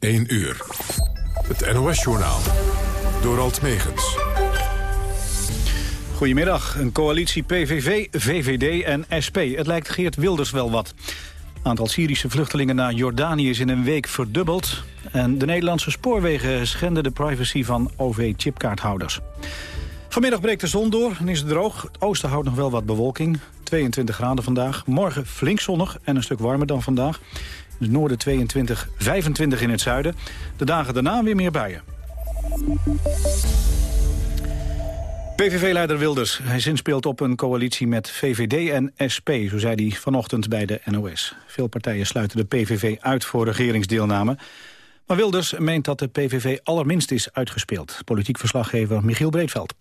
1 uur. Het NOS-journaal. Door Alt Megens. Goedemiddag. Een coalitie PVV, VVD en SP. Het lijkt Geert Wilders wel wat. Het aantal Syrische vluchtelingen naar Jordanië is in een week verdubbeld. En de Nederlandse spoorwegen schenden de privacy van OV-chipkaarthouders. Vanmiddag breekt de zon door en is het droog. Het oosten houdt nog wel wat bewolking. 22 graden vandaag. Morgen flink zonnig en een stuk warmer dan vandaag. In het noorden 22, 25 in het zuiden. De dagen daarna weer meer buien. PVV-leider Wilders. Hij zinspeelt op een coalitie met VVD en SP, zo zei hij vanochtend bij de NOS. Veel partijen sluiten de PVV uit voor regeringsdeelname. Maar Wilders meent dat de PVV allerminst is uitgespeeld. Politiek verslaggever Michiel Breedveld.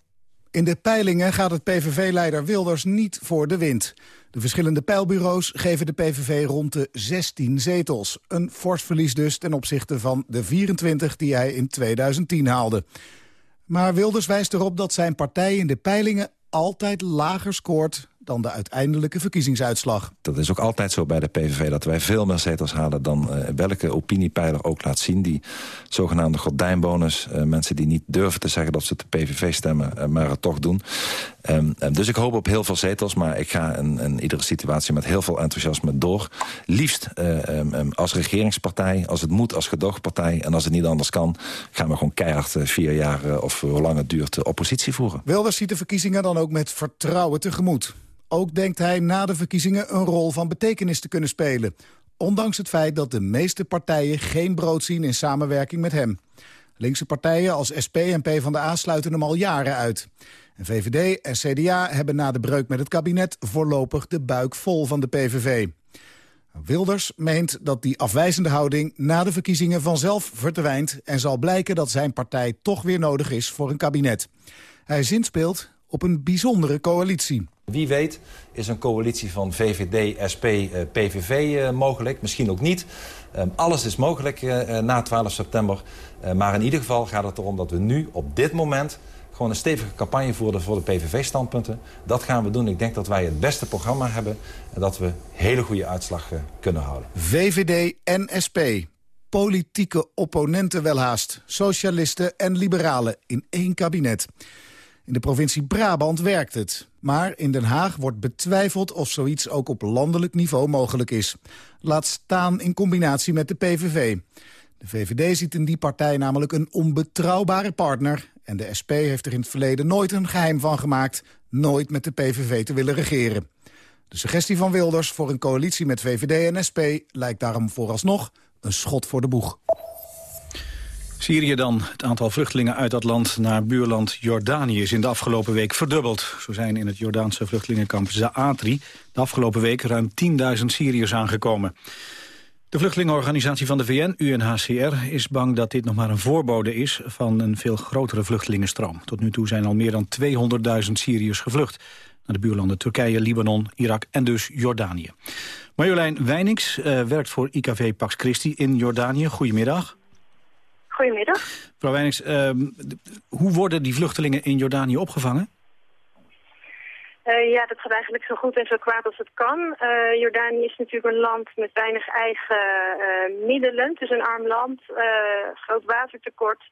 In de peilingen gaat het PVV-leider Wilders niet voor de wind. De verschillende peilbureaus geven de PVV rond de 16 zetels. Een fors verlies dus ten opzichte van de 24 die hij in 2010 haalde. Maar Wilders wijst erop dat zijn partij in de peilingen altijd lager scoort dan de uiteindelijke verkiezingsuitslag. Dat is ook altijd zo bij de PVV, dat wij veel meer zetels halen... dan uh, welke opiniepeiler ook laat zien. Die zogenaamde gordijnbonus, uh, mensen die niet durven te zeggen... dat ze de PVV stemmen, uh, maar het toch doen. Um, dus ik hoop op heel veel zetels, maar ik ga in, in iedere situatie... met heel veel enthousiasme door. Liefst um, als regeringspartij, als het moet als gedoogpartij... en als het niet anders kan, gaan we gewoon keihard vier jaar... of hoe lang het duurt, oppositie voeren. Wilders ziet de verkiezingen dan ook met vertrouwen tegemoet. Ook denkt hij na de verkiezingen een rol van betekenis te kunnen spelen. Ondanks het feit dat de meeste partijen geen brood zien in samenwerking met hem. Linkse partijen als SP en PvdA sluiten hem al jaren uit. En VVD en CDA hebben na de breuk met het kabinet voorlopig de buik vol van de PVV. Wilders meent dat die afwijzende houding na de verkiezingen vanzelf verdwijnt... en zal blijken dat zijn partij toch weer nodig is voor een kabinet. Hij zinspeelt op een bijzondere coalitie. Wie weet is een coalitie van VVD, SP, PVV mogelijk. Misschien ook niet. Alles is mogelijk na 12 september. Maar in ieder geval gaat het erom dat we nu op dit moment... gewoon een stevige campagne voeren voor de PVV-standpunten. Dat gaan we doen. Ik denk dat wij het beste programma hebben... en dat we hele goede uitslag kunnen houden. VVD en SP. Politieke opponenten welhaast. Socialisten en liberalen in één kabinet. In de provincie Brabant werkt het. Maar in Den Haag wordt betwijfeld of zoiets ook op landelijk niveau mogelijk is. Laat staan in combinatie met de PVV. De VVD ziet in die partij namelijk een onbetrouwbare partner... en de SP heeft er in het verleden nooit een geheim van gemaakt... nooit met de PVV te willen regeren. De suggestie van Wilders voor een coalitie met VVD en SP... lijkt daarom vooralsnog een schot voor de boeg. Syrië dan. Het aantal vluchtelingen uit dat land naar buurland Jordanië is in de afgelopen week verdubbeld. Zo zijn in het Jordaanse vluchtelingenkamp Zaatri de afgelopen week ruim 10.000 Syriërs aangekomen. De vluchtelingenorganisatie van de VN, UNHCR, is bang dat dit nog maar een voorbode is van een veel grotere vluchtelingenstroom. Tot nu toe zijn al meer dan 200.000 Syriërs gevlucht naar de buurlanden Turkije, Libanon, Irak en dus Jordanië. Marjolein Wijnings uh, werkt voor IKV Pax Christi in Jordanië. Goedemiddag. Goedemiddag. Mevrouw Weinings, uh, hoe worden die vluchtelingen in Jordanië opgevangen? Uh, ja, dat gaat eigenlijk zo goed en zo kwaad als het kan. Uh, Jordanië is natuurlijk een land met weinig eigen uh, middelen. Het is een arm land, groot watertekort.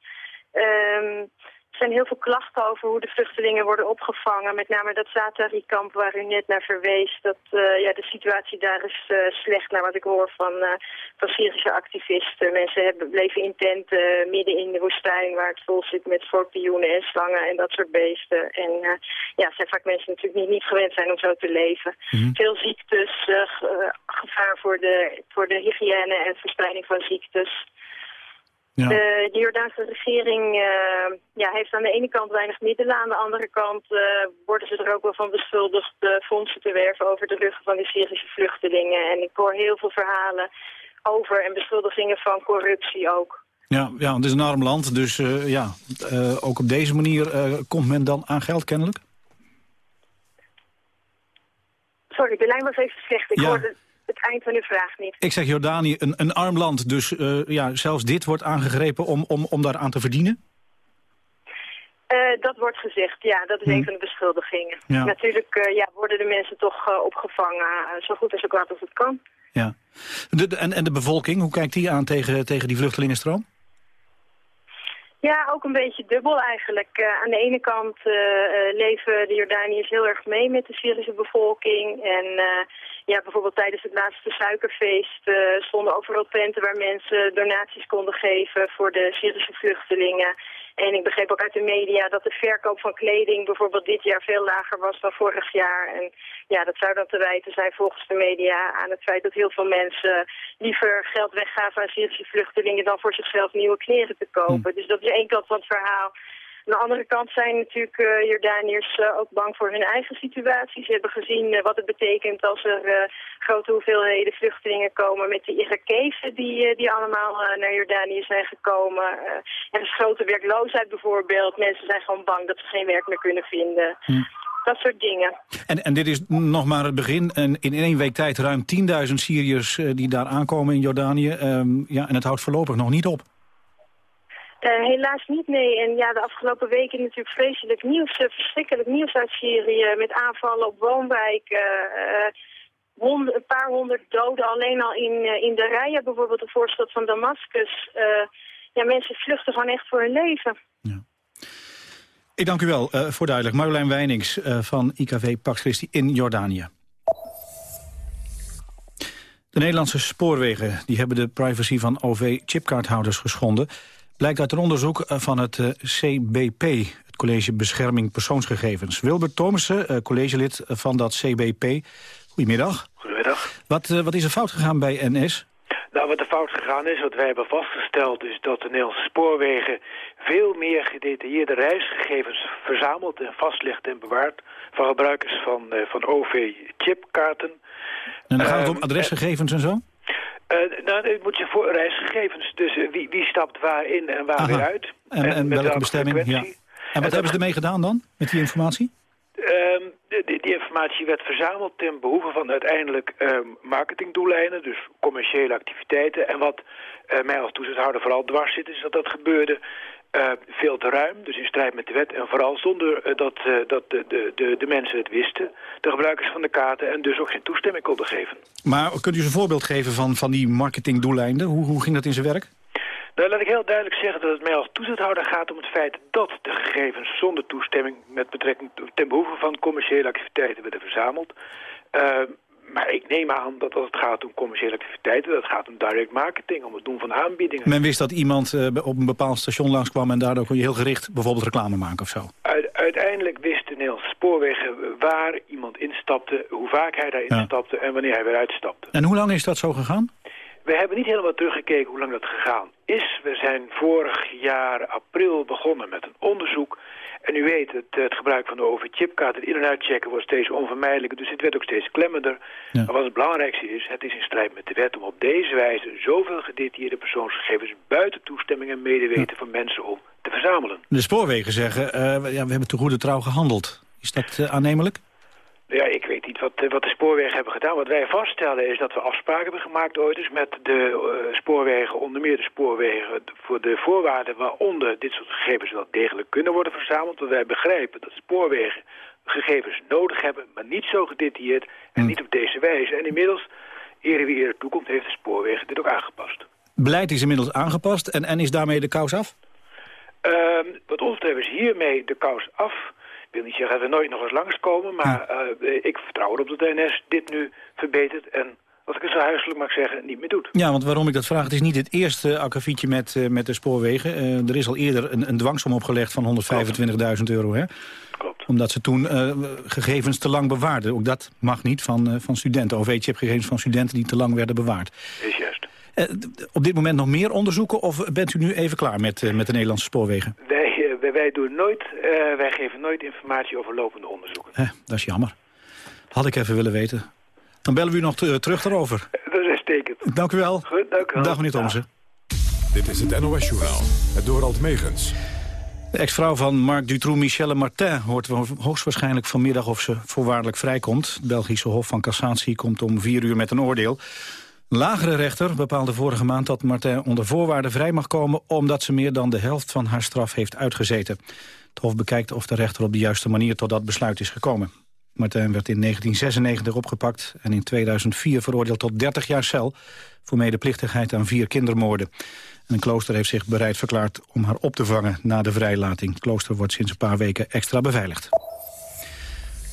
Ehm, er zijn heel veel klachten over hoe de vluchtelingen worden opgevangen. Met name dat Zatari-kamp waar u net naar verwees. Dat uh, ja, de situatie daar is uh, slecht naar wat ik hoor van, uh, van Syrische activisten. Mensen hebben, bleven in tenten midden in de woestijn waar het vol zit met schorpioenen en slangen en dat soort beesten. En ja, zijn vaak mensen natuurlijk niet, niet gewend zijn om zo te leven. Mm -hmm. Veel ziektes, gevaar voor de, voor de hygiëne en verspreiding van ziektes. Ja. De, de Jordaanse regering uh, ja, heeft aan de ene kant weinig middelen. Aan de andere kant uh, worden ze er ook wel van beschuldigd uh, fondsen te werven over de ruggen van de Syrische vluchtelingen. En ik hoor heel veel verhalen over en beschuldigingen van corruptie ook. Ja, ja het is een arm land, dus ja, ook op deze manier komt men dan aan geld kennelijk? Sorry, de lijn was even slecht. Ik ja. hoorde het eind van uw vraag niet. Ik zeg Jordanië, een, een arm land, dus uh, ja, zelfs dit wordt aangegrepen om, om, om daaraan te verdienen? dat wordt gezegd, ja. Dat is Hm. een van de beschuldigingen. Ja. Natuurlijk ja, worden de mensen toch opgevangen, zo goed en zo kwaad als het kan. Ja. De, de- en, en de bevolking, hoe kijkt die aan tegen, tegen die vluchtelingenstroom? Ja, ook een beetje dubbel eigenlijk. Eh, aan de ene kant eh, eh, leven de Jordaniërs heel erg mee met de Syrische bevolking. En ja, bijvoorbeeld tijdens het laatste suikerfeest stonden overal tenten waar mensen donaties konden geven voor de Syrische vluchtelingen. En ik begreep ook uit de media dat de verkoop van kleding bijvoorbeeld dit jaar veel lager was dan vorig jaar. En ja, dat zou dan te wijten zijn volgens de media aan het feit dat heel veel mensen liever geld weggaven aan Syrische vluchtelingen dan voor zichzelf nieuwe kleren te kopen. Dus dat is één kant van het verhaal. Aan de andere kant zijn natuurlijk eh, Jordaniërs eh, ook bang voor hun eigen situatie. Ze hebben gezien eh, wat het betekent als er grote hoeveelheden vluchtelingen komen met de Irakezen die, die allemaal naar Jordanië zijn gekomen. Er is grote werkloosheid bijvoorbeeld. Mensen zijn gewoon bang dat ze geen werk meer kunnen vinden. Dat soort dingen. En, en dit is nog maar het begin. En in één week tijd ruim 10.000 Syriërs die daar aankomen in Jordanië. Ehm, ja, en het houdt voorlopig nog niet op. Eh, helaas niet, nee. En ja, de afgelopen weken natuurlijk vreselijk nieuws, eh, verschrikkelijk nieuws uit Syrië. Met aanvallen op woonwijken, hond- een paar honderd doden alleen al in, in de rijen, bijvoorbeeld de voorstad van Damascus. Ja, mensen vluchten gewoon echt voor hun leven. Ik dank u wel voor duidelijk. Marjolein Wijnings van IKV Pax Christi in Jordanië. De Nederlandse spoorwegen die hebben de privacy van OV-chipkaarthouders geschonden. Blijkt uit een onderzoek eh, van het eh, CBP, het College Bescherming Persoonsgegevens. Wilbert Thomassen, eh, collegelid van dat CBP. Goedemiddag. Goedemiddag. Wat, wat is er fout gegaan bij NS? Nou, wat er fout gegaan is, wat wij hebben vastgesteld, is dat de Nederlandse spoorwegen veel meer gedetailleerde reisgegevens verzamelt en vastlegt en bewaart van gebruikers van, van OV-chipkaarten. En dan gaat het om Ehm, adresgegevens en zo? Eh, nou, dit moet je voor reisgegevens. Dus eh, wie, wie stapt waarin en waar Aha. weer uit. En, welke bestemming? Ja. En wat hebben ze ermee gedaan dan, met die informatie? Ehm, die, die informatie werd verzameld ten behoeve van uiteindelijk ehm, marketingdoeleinden, dus commerciële activiteiten. En wat eh, mij als toezichthouder vooral dwars zit, is dat dat gebeurde eh, veel te ruim, dus in strijd met de wet. En vooral zonder eh, dat, eh, dat de, de, de, de mensen het wisten, de gebruikers van de kaarten, en dus ook geen toestemming konden geven. Maar kunt u eens een voorbeeld geven van, van die marketingdoeleinden? Hoe, hoe ging dat in zijn werk? Nou, laat ik heel duidelijk zeggen dat het mij als toezichthouder gaat om het feit dat de gegevens zonder toestemming met betrekking ten behoeve van commerciële activiteiten werden verzameld. Eh, maar ik neem aan dat als het gaat om commerciële activiteiten, dat gaat om direct marketing, om het doen van aanbiedingen. Men wist dat iemand eh, op een bepaald station langskwam... en daardoor kon je heel gericht bijvoorbeeld reclame maken of zo. U- uiteindelijk wist de Nederlandse spoorwegen waar iemand instapte, hoe vaak hij daar Ja. instapte en wanneer hij weer uitstapte. En hoe lang is dat zo gegaan? We hebben niet helemaal teruggekeken hoe lang dat gegaan is. We zijn vorig jaar april begonnen met een onderzoek. En u weet, het, het gebruik van de OV-chipkaart, het in- en uitchecken wordt steeds onvermijdelijker. Dus het werd ook steeds klemmender. Ja. Maar wat het belangrijkste is, het is in strijd met de wet om op deze wijze zoveel gedetailleerde persoonsgegevens buiten toestemming en medeweten van mensen om te verzamelen. De spoorwegen zeggen, eh, ja, we hebben te goede trouw gehandeld. Is dat eh, aannemelijk? Ja, ik weet niet wat, eh, wat de spoorwegen hebben gedaan. Wat wij vaststellen is dat we afspraken hebben gemaakt ooit eens met de eh, spoorwegen, onder meer de spoorwegen, voor de voorwaarden waaronder dit soort gegevens wel degelijk kunnen worden verzameld. Want wij begrijpen dat spoorwegen gegevens nodig hebben, maar niet zo gedetailleerd en Hm. niet op deze wijze. En inmiddels, eer wie eerder toekomt, heeft de spoorwegen dit ook aangepast. Beleid is inmiddels aangepast en, en is daarmee de kous af? Ehm, wat ons betreft is hiermee de kous af. Ik wil niet zeggen dat we nooit nog eens langskomen, maar eh, ik vertrouw erop dat de NS dit nu verbetert en, als ik het zo huiselijk mag zeggen, niet meer doet. Ja, want waarom ik dat vraag, het is niet het eerste akkefietje met, eh, met de spoorwegen. Eh, er is al eerder een, een dwangsom opgelegd van 125.000 euro, hè? Klopt. Omdat ze toen gegevens te lang bewaarden. Ook dat mag niet van, van studenten. OV-chipgegevens van studenten die te lang werden bewaard. Is juist. Op dit moment nog meer onderzoeken of bent u nu even klaar met, met de Nederlandse spoorwegen? Wij, wij doen nooit, eh, wij geven nooit informatie over lopende onderzoeken. Hè, dat is jammer. Had ik even willen weten. Dan bellen we u nog te- terug daarover. Dat is uitstekend. Dank u wel. Goed, dank u wel. Dag meneer Thomsen. Dit is het NOS-journaal. Het Dorald Megens. De ex-vrouw van Marc Dutroux, Michelle Martin, hoort hoogstwaarschijnlijk vanmiddag of ze voorwaardelijk vrijkomt. Het Belgische Hof van Cassatie komt om vier uur met een oordeel. Lagere rechter bepaalde vorige maand dat Martin onder voorwaarden vrij mag komen... omdat ze meer dan de helft van haar straf heeft uitgezeten. Het Hof bekijkt of de rechter op de juiste manier tot dat besluit is gekomen. Martin werd in 1996 opgepakt en in 2004 veroordeeld tot 30 jaar cel... voor medeplichtigheid aan vier kindermoorden. En een klooster heeft zich bereid verklaard om haar op te vangen na de vrijlating. Het klooster wordt sinds een paar weken extra beveiligd.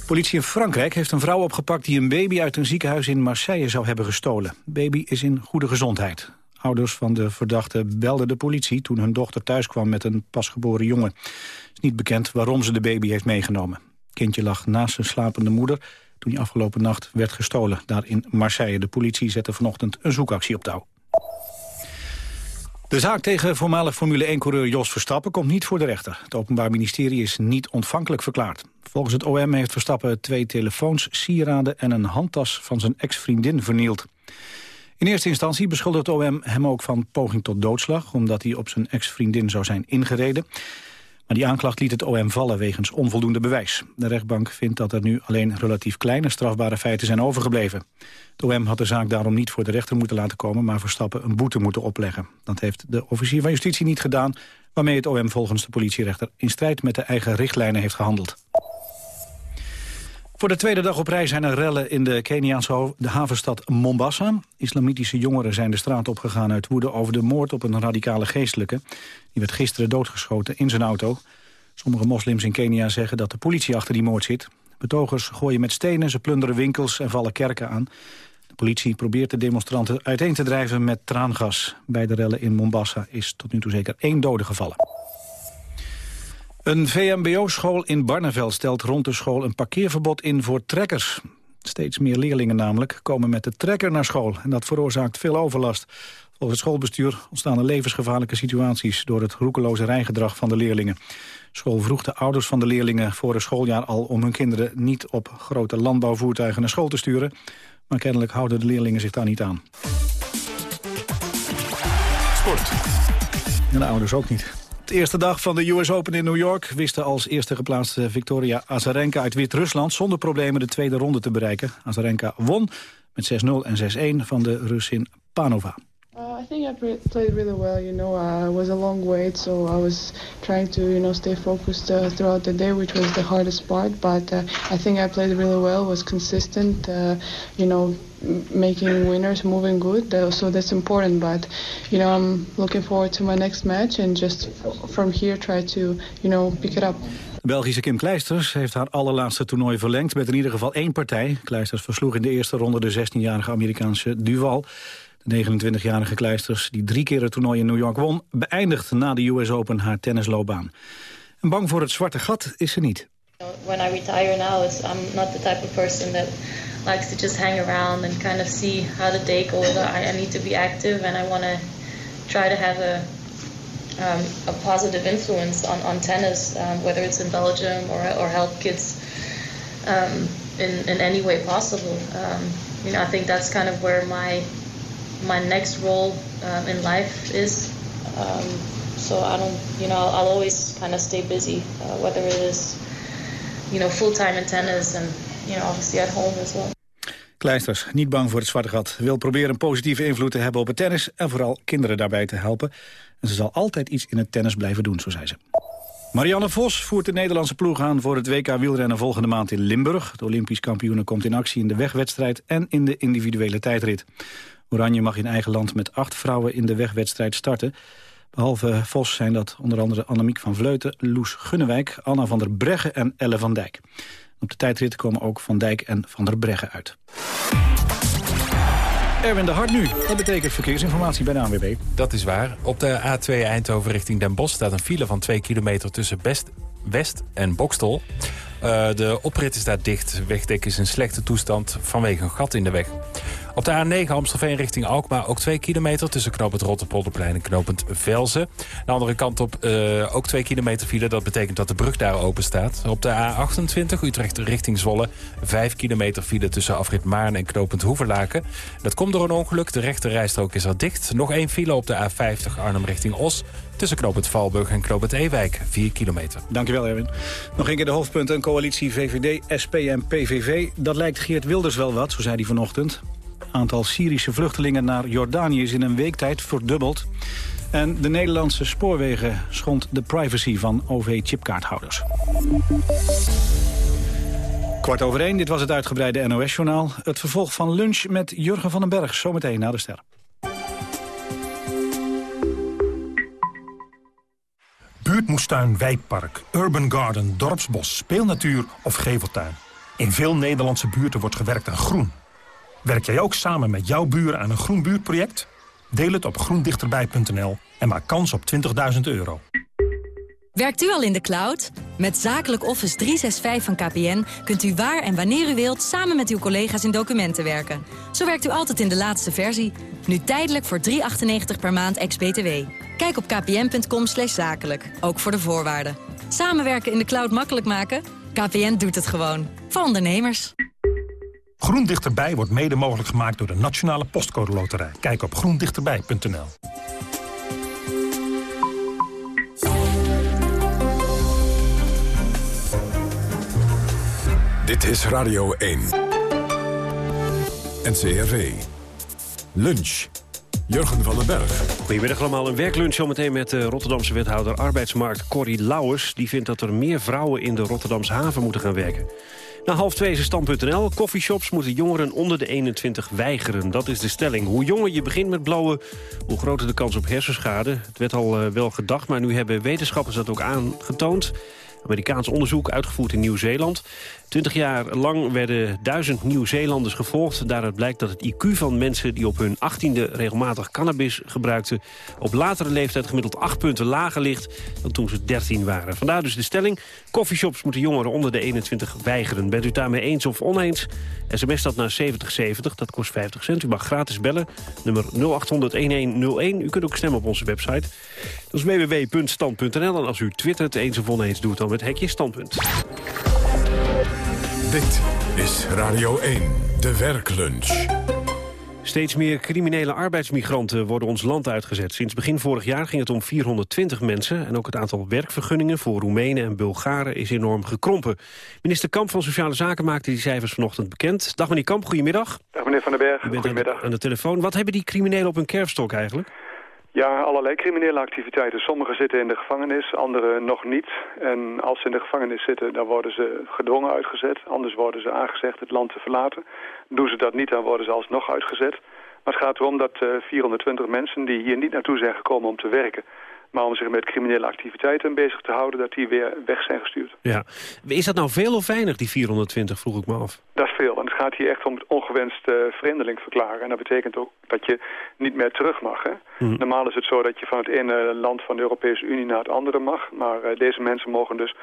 Politie in Frankrijk heeft een vrouw opgepakt die een baby uit een ziekenhuis in Marseille zou hebben gestolen. Baby is in goede gezondheid. Ouders van de verdachte belden de politie toen hun dochter thuis kwam met een pasgeboren jongen. Het is niet bekend waarom ze de baby heeft meegenomen. Het kindje lag naast zijn slapende moeder toen hij afgelopen nacht werd gestolen. Daar in Marseille. De politie zette vanochtend een zoekactie op touw. De zaak tegen voormalig Formule 1-coureur Jos Verstappen komt niet voor de rechter. Het Openbaar Ministerie is niet ontvankelijk verklaard. Volgens het OM heeft Verstappen twee telefoons, sieraden en een handtas van zijn ex-vriendin vernield. In eerste instantie beschuldigt het OM hem ook van poging tot doodslag... omdat hij op zijn ex-vriendin zou zijn ingereden. Maar die aanklacht liet het OM vallen wegens onvoldoende bewijs. De rechtbank vindt dat er nu alleen relatief kleine strafbare feiten zijn overgebleven. Het OM had de zaak daarom niet voor de rechter moeten laten komen... maar Verstappen een boete moeten opleggen. Dat heeft de officier van justitie niet gedaan... waarmee het OM volgens de politierechter in strijd met de eigen richtlijnen heeft gehandeld. Voor de tweede dag op rij zijn er rellen in de Keniaanse de havenstad Mombasa. Islamitische jongeren zijn de straat opgegaan uit woede over de moord op een radicale geestelijke. Die werd gisteren doodgeschoten in zijn auto. Sommige moslims in Kenia zeggen dat de politie achter die moord zit. Betogers gooien met stenen, ze plunderen winkels en vallen kerken aan. De politie probeert de demonstranten uiteen te drijven met traangas. Bij de rellen in Mombasa is tot nu toe zeker één dode gevallen. Een VMBO-school in Barneveld stelt rond de school een parkeerverbod in voor trekkers. Steeds meer leerlingen namelijk komen met de trekker naar school. En dat veroorzaakt veel overlast. Volgens het schoolbestuur ontstaan er levensgevaarlijke situaties... door het roekeloze rijgedrag van de leerlingen. School vroeg de ouders van de leerlingen voor het schooljaar al... om hun kinderen niet op grote landbouwvoertuigen naar school te sturen. Maar kennelijk houden de leerlingen zich daar niet aan. Sport. En de ouders ook niet. De eerste dag van de US Open in New York wisten als eerste geplaatste Victoria Azarenka uit Wit-Rusland zonder problemen de tweede ronde te bereiken. Azarenka won met 6-0 en 6-1 van de Russin Panova. Uh, I think I played really well. You know, uh, it was a long wait, so I was trying to, you know, stay focused uh, throughout the day, which was the hardest part. But uh, I think I played really well. Was consistent. Uh, you know, making winners, moving good. so that's important. But you know, I'm looking forward to my next match and just from here try to, you know, pick it up. Belgische Kim Kleisters heeft haar allerlaatste toernooi verlengd met in ieder geval één partij. Kleisters versloeg in de eerste ronde de 16-jarige Amerikaanse Duval. De 29-jarige Kleisters, die drie keer het toernooi in New York won... beëindigt na de US Open haar tennisloopbaan. En bang voor het zwarte gat is ze niet. When I retire now, it's, I'm not the type of person that likes to just hang around and kind of see how the day goes. I, I need to be active and I want to try to have a um, a positive influence on, on tennis, um, whether it's in Belgium or, or help kids um, in, in any way possible. Um, you know, I think that's kind of where my my next role um, in life is. Um, so I don't, you know, I'll, I'll always kind of stay busy, uh, whether it is, you know, full time in tennis and, you know, obviously at home as well. Kleisters, niet bang voor het zwarte gat. Wil proberen een positieve invloed te hebben op het tennis... en vooral kinderen daarbij te helpen. En ze zal altijd iets in het tennis blijven doen, zo zei ze. Marianne Vos voert de Nederlandse ploeg aan voor het WK wielrennen volgende maand in Limburg. De Olympisch kampioene komt in actie in de wegwedstrijd en in de individuele tijdrit. Oranje mag in eigen land met acht vrouwen in de wegwedstrijd starten. Behalve Vos zijn dat onder andere Annemiek van Vleuten, Loes Gunnewijk, Anna van der Breggen en Elle van Dijk. Op de tijdrit komen ook Van Dijk en Van der Breggen uit. Erwin de Hart nu. Dat betekent verkeersinformatie bij de ANWB. Dat is waar. Op de A2 Eindhoven richting Den Bosch staat een file van 2 kilometer tussen Best, West en Bokstol. Uh, de oprit is daar dicht. Wegdek is in slechte toestand vanwege een gat in de weg. Op de A9 Amstelveen richting Alkmaar ook 2 kilometer... tussen knooppunt Rotterpolderplein en knooppunt Velzen. De andere kant op uh, ook 2 kilometer file. Dat betekent dat de brug daar open staat. Op de A28 Utrecht richting Zwolle... 5 kilometer file tussen afrit Maarn en knooppunt Hoeverlaken. Dat komt door een ongeluk. De rechte rijstrook is al dicht. Nog één file op de A50 Arnhem richting Os... tussen knooppunt Valburg en knooppunt Ewijk. 4 kilometer. Dankjewel, Erwin. Nog een keer de hoofdpunten. Een coalitie VVD, SP en PVV. Dat lijkt Geert Wilders wel wat, zo zei hij vanochtend. aantal Syrische vluchtelingen naar Jordanië is in een week tijd verdubbeld. En de Nederlandse spoorwegen schond de privacy van OV-chipkaarthouders. Kwart over één, dit was het uitgebreide NOS-journaal. Het vervolg van lunch met Jurgen van den Berg, zometeen na de ster. Buurtmoestuin, wijkpark, urban garden, dorpsbos, speelnatuur of geveltuin. In veel Nederlandse buurten wordt gewerkt aan groen. Werk jij ook samen met jouw buren aan een groen buurtproject? Deel het op groendichterbij.nl en maak kans op 20.000 euro. Werkt u al in de cloud? Met Zakelijk Office 365 van KPN kunt u waar en wanneer u wilt... samen met uw collega's in documenten werken. Zo werkt u altijd in de laatste versie. Nu tijdelijk voor 3,98 per maand ex-BTW. Kijk op kpn.com zakelijk, ook voor de voorwaarden. Samenwerken in de cloud makkelijk maken? KPN doet het gewoon. Voor ondernemers. Groen Dichterbij wordt mede mogelijk gemaakt door de Nationale Postcode Loterij. Kijk op groendichterbij.nl. Dit is Radio 1. NCRV. Lunch. Jurgen van den Berg. Goedemiddag allemaal. Een werklunch zometeen met de Rotterdamse wethouder arbeidsmarkt Corrie Lauwers. Die vindt dat er meer vrouwen in de Rotterdamse haven moeten gaan werken. Na half twee is stand.nl. Coffeeshops moeten jongeren onder de 21 weigeren. Dat is de stelling. Hoe jonger je begint met blauwen, hoe groter de kans op hersenschade. Het werd al uh, wel gedacht, maar nu hebben wetenschappers dat ook aangetoond. Amerikaans onderzoek uitgevoerd in Nieuw-Zeeland. Twintig jaar lang werden duizend Nieuw-Zeelanders gevolgd. Daaruit blijkt dat het IQ van mensen die op hun achttiende regelmatig cannabis gebruikten... op latere leeftijd gemiddeld acht punten lager ligt dan toen ze 13 waren. Vandaar dus de stelling. Coffeeshops moeten jongeren onder de 21 weigeren. Bent u daarmee eens of oneens? SMS dat naar 7070, dat kost 50 cent. U mag gratis bellen, nummer 0800-1101. U kunt ook stemmen op onze website. Dat is www.stand.nl. En als u twittert eens of oneens, doet dan met hekje standpunt. Dit is Radio 1, de werklunch. Steeds meer criminele arbeidsmigranten worden ons land uitgezet. Sinds begin vorig jaar ging het om 420 mensen... en ook het aantal werkvergunningen voor Roemenen en Bulgaren is enorm gekrompen. Minister Kamp van Sociale Zaken maakte die cijfers vanochtend bekend. Dag meneer Kamp, goedemiddag. Dag meneer Van den Berg, goedemiddag. Aan de telefoon. Wat hebben die criminelen op hun kerfstok eigenlijk? Ja, allerlei criminele activiteiten. Sommigen zitten in de gevangenis, anderen nog niet. En als ze in de gevangenis zitten, dan worden ze gedwongen uitgezet. Anders worden ze aangezegd het land te verlaten. Doen ze dat niet, dan worden ze alsnog uitgezet. Maar het gaat erom dat uh, eh, 420 mensen die hier niet naartoe zijn gekomen om te werken... maar om zich met criminele activiteiten bezig te houden... dat die weer weg zijn gestuurd. Ja. Is dat nou veel of weinig, die 420, vroeg ik me af? Dat is veel, want het gaat hier echt om het ongewenst uh, vreemdeling verklaren. En dat betekent ook dat je niet meer terug mag. Hè? Mhm. Normaal is het zo dat je van het ene land van de Europese Unie naar het andere mag. Maar uh, deze mensen mogen dus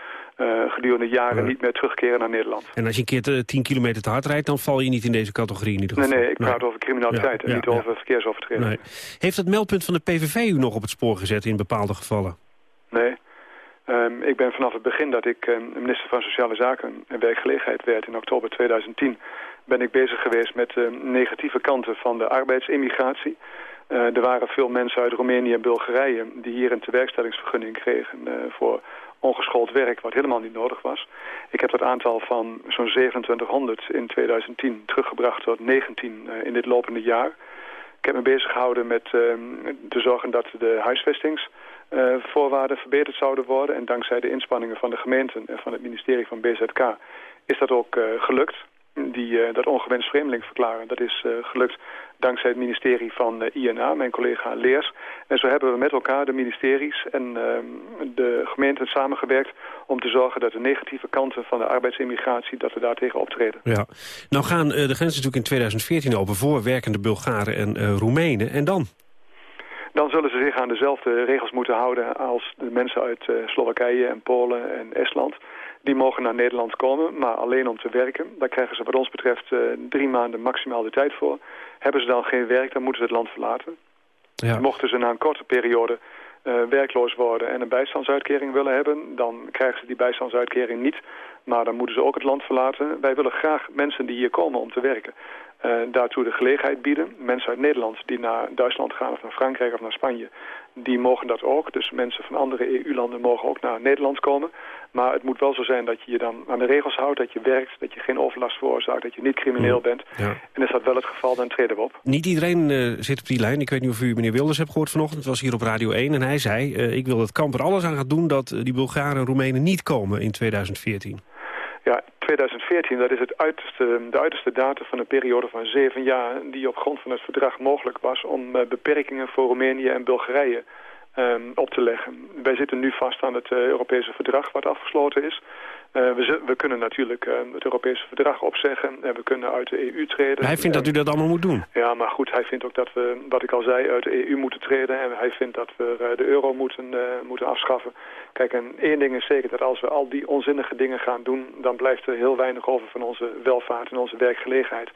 gedurende jaren niet meer terugkeren naar Nederland. En als je een keer 10 kilometer te hard rijdt, dan val je niet in deze categorie in ieder geval? Nee, nee, ik praat over criminaliteit en niet over verkeersovertreding. Nee. Heeft het meldpunt van de PVV u nog op het spoor gezet in bepaalde gevallen? Nee. Um, ik ben vanaf het begin dat ik um, minister van Sociale Zaken en Werkgelegenheid werd in oktober 2010... ben ik bezig geweest met de uh, negatieve kanten van de arbeidsimmigratie. Uh, er waren veel mensen uit Roemenië en Bulgarije die hier een tewerkstellingsvergunning kregen uh, voor ongeschoold werk, wat helemaal niet nodig was. Ik heb dat aantal van zo'n 2700 in 2010 teruggebracht tot 19 uh, in dit lopende jaar. Ik heb me bezig gehouden met uh, te zorgen dat de huisvestingsvoorwaarden uh, verbeterd zouden worden. En dankzij de inspanningen van de gemeenten en van het ministerie van BZK is dat ook uh, gelukt die dat ongewenst vreemdeling verklaren. Dat is gelukt dankzij het ministerie van uh, INA, mijn collega Leers. En zo hebben we met elkaar, de ministeries en ehm, de gemeenten samengewerkt... om te zorgen dat de negatieve kanten van de arbeidsimmigratie... dat we daartegen optreden. Ja. Nou gaan de grenzen natuurlijk in 2014 open voor werkende Bulgaren en Roemenen. En dan? Dan zullen ze zich aan dezelfde regels moeten houden als de mensen uit Slowakije en Polen en Estland... Die mogen naar Nederland komen, maar alleen om te werken. Daar krijgen ze wat ons betreft uh, drie maanden maximaal de tijd voor. Hebben ze dan geen werk, dan moeten ze het land verlaten. Ja. Mochten ze na een korte periode uh, werkloos worden en een bijstandsuitkering willen hebben... dan krijgen ze die bijstandsuitkering niet. Maar dan moeten ze ook het land verlaten. Wij willen graag mensen die hier komen om te werken. Daartoe de gelegenheid bieden. Mensen uit Nederland die naar Duitsland gaan of naar Frankrijk of naar Spanje die mogen dat ook. Dus mensen van andere EU-landen mogen ook naar Nederland komen. Maar het moet wel zo zijn dat je je dan aan de regels houdt, dat je werkt, dat je geen overlast veroorzaakt, dat je niet crimineel mm. bent. Ja. En is dat wel het geval, dan treden we op. Niet iedereen uh, zit op die lijn. Ik weet niet of u meneer Wilders hebt gehoord vanochtend. Het was hier op Radio 1 en hij zei, uh, ik wil dat kamp er alles aan gaan doen dat die Bulgaren en Roemenen niet komen in 2014. Ja, 2014, dat is het uiterste, de uiterste datum van een periode van zeven jaar... die op grond van het verdrag mogelijk was om beperkingen voor Roemenië en Bulgarije um, op te leggen. Wij zitten nu vast aan het uh, Europese verdrag wat afgesloten is. Uh, we, we, kunnen natuurlijk uh, het Europese verdrag opzeggen en we kunnen uit de EU treden. Hij vindt dat u dat allemaal moet doen. Ja, maar goed, hij vindt ook dat we, wat ik al zei, uit de EU moeten treden. En hij vindt dat we de euro moeten, moeten afschaffen. Kijk, en één ding is zeker dat als we al die onzinnige dingen gaan doen... dan blijft er heel weinig over van onze welvaart en onze werkgelegenheid.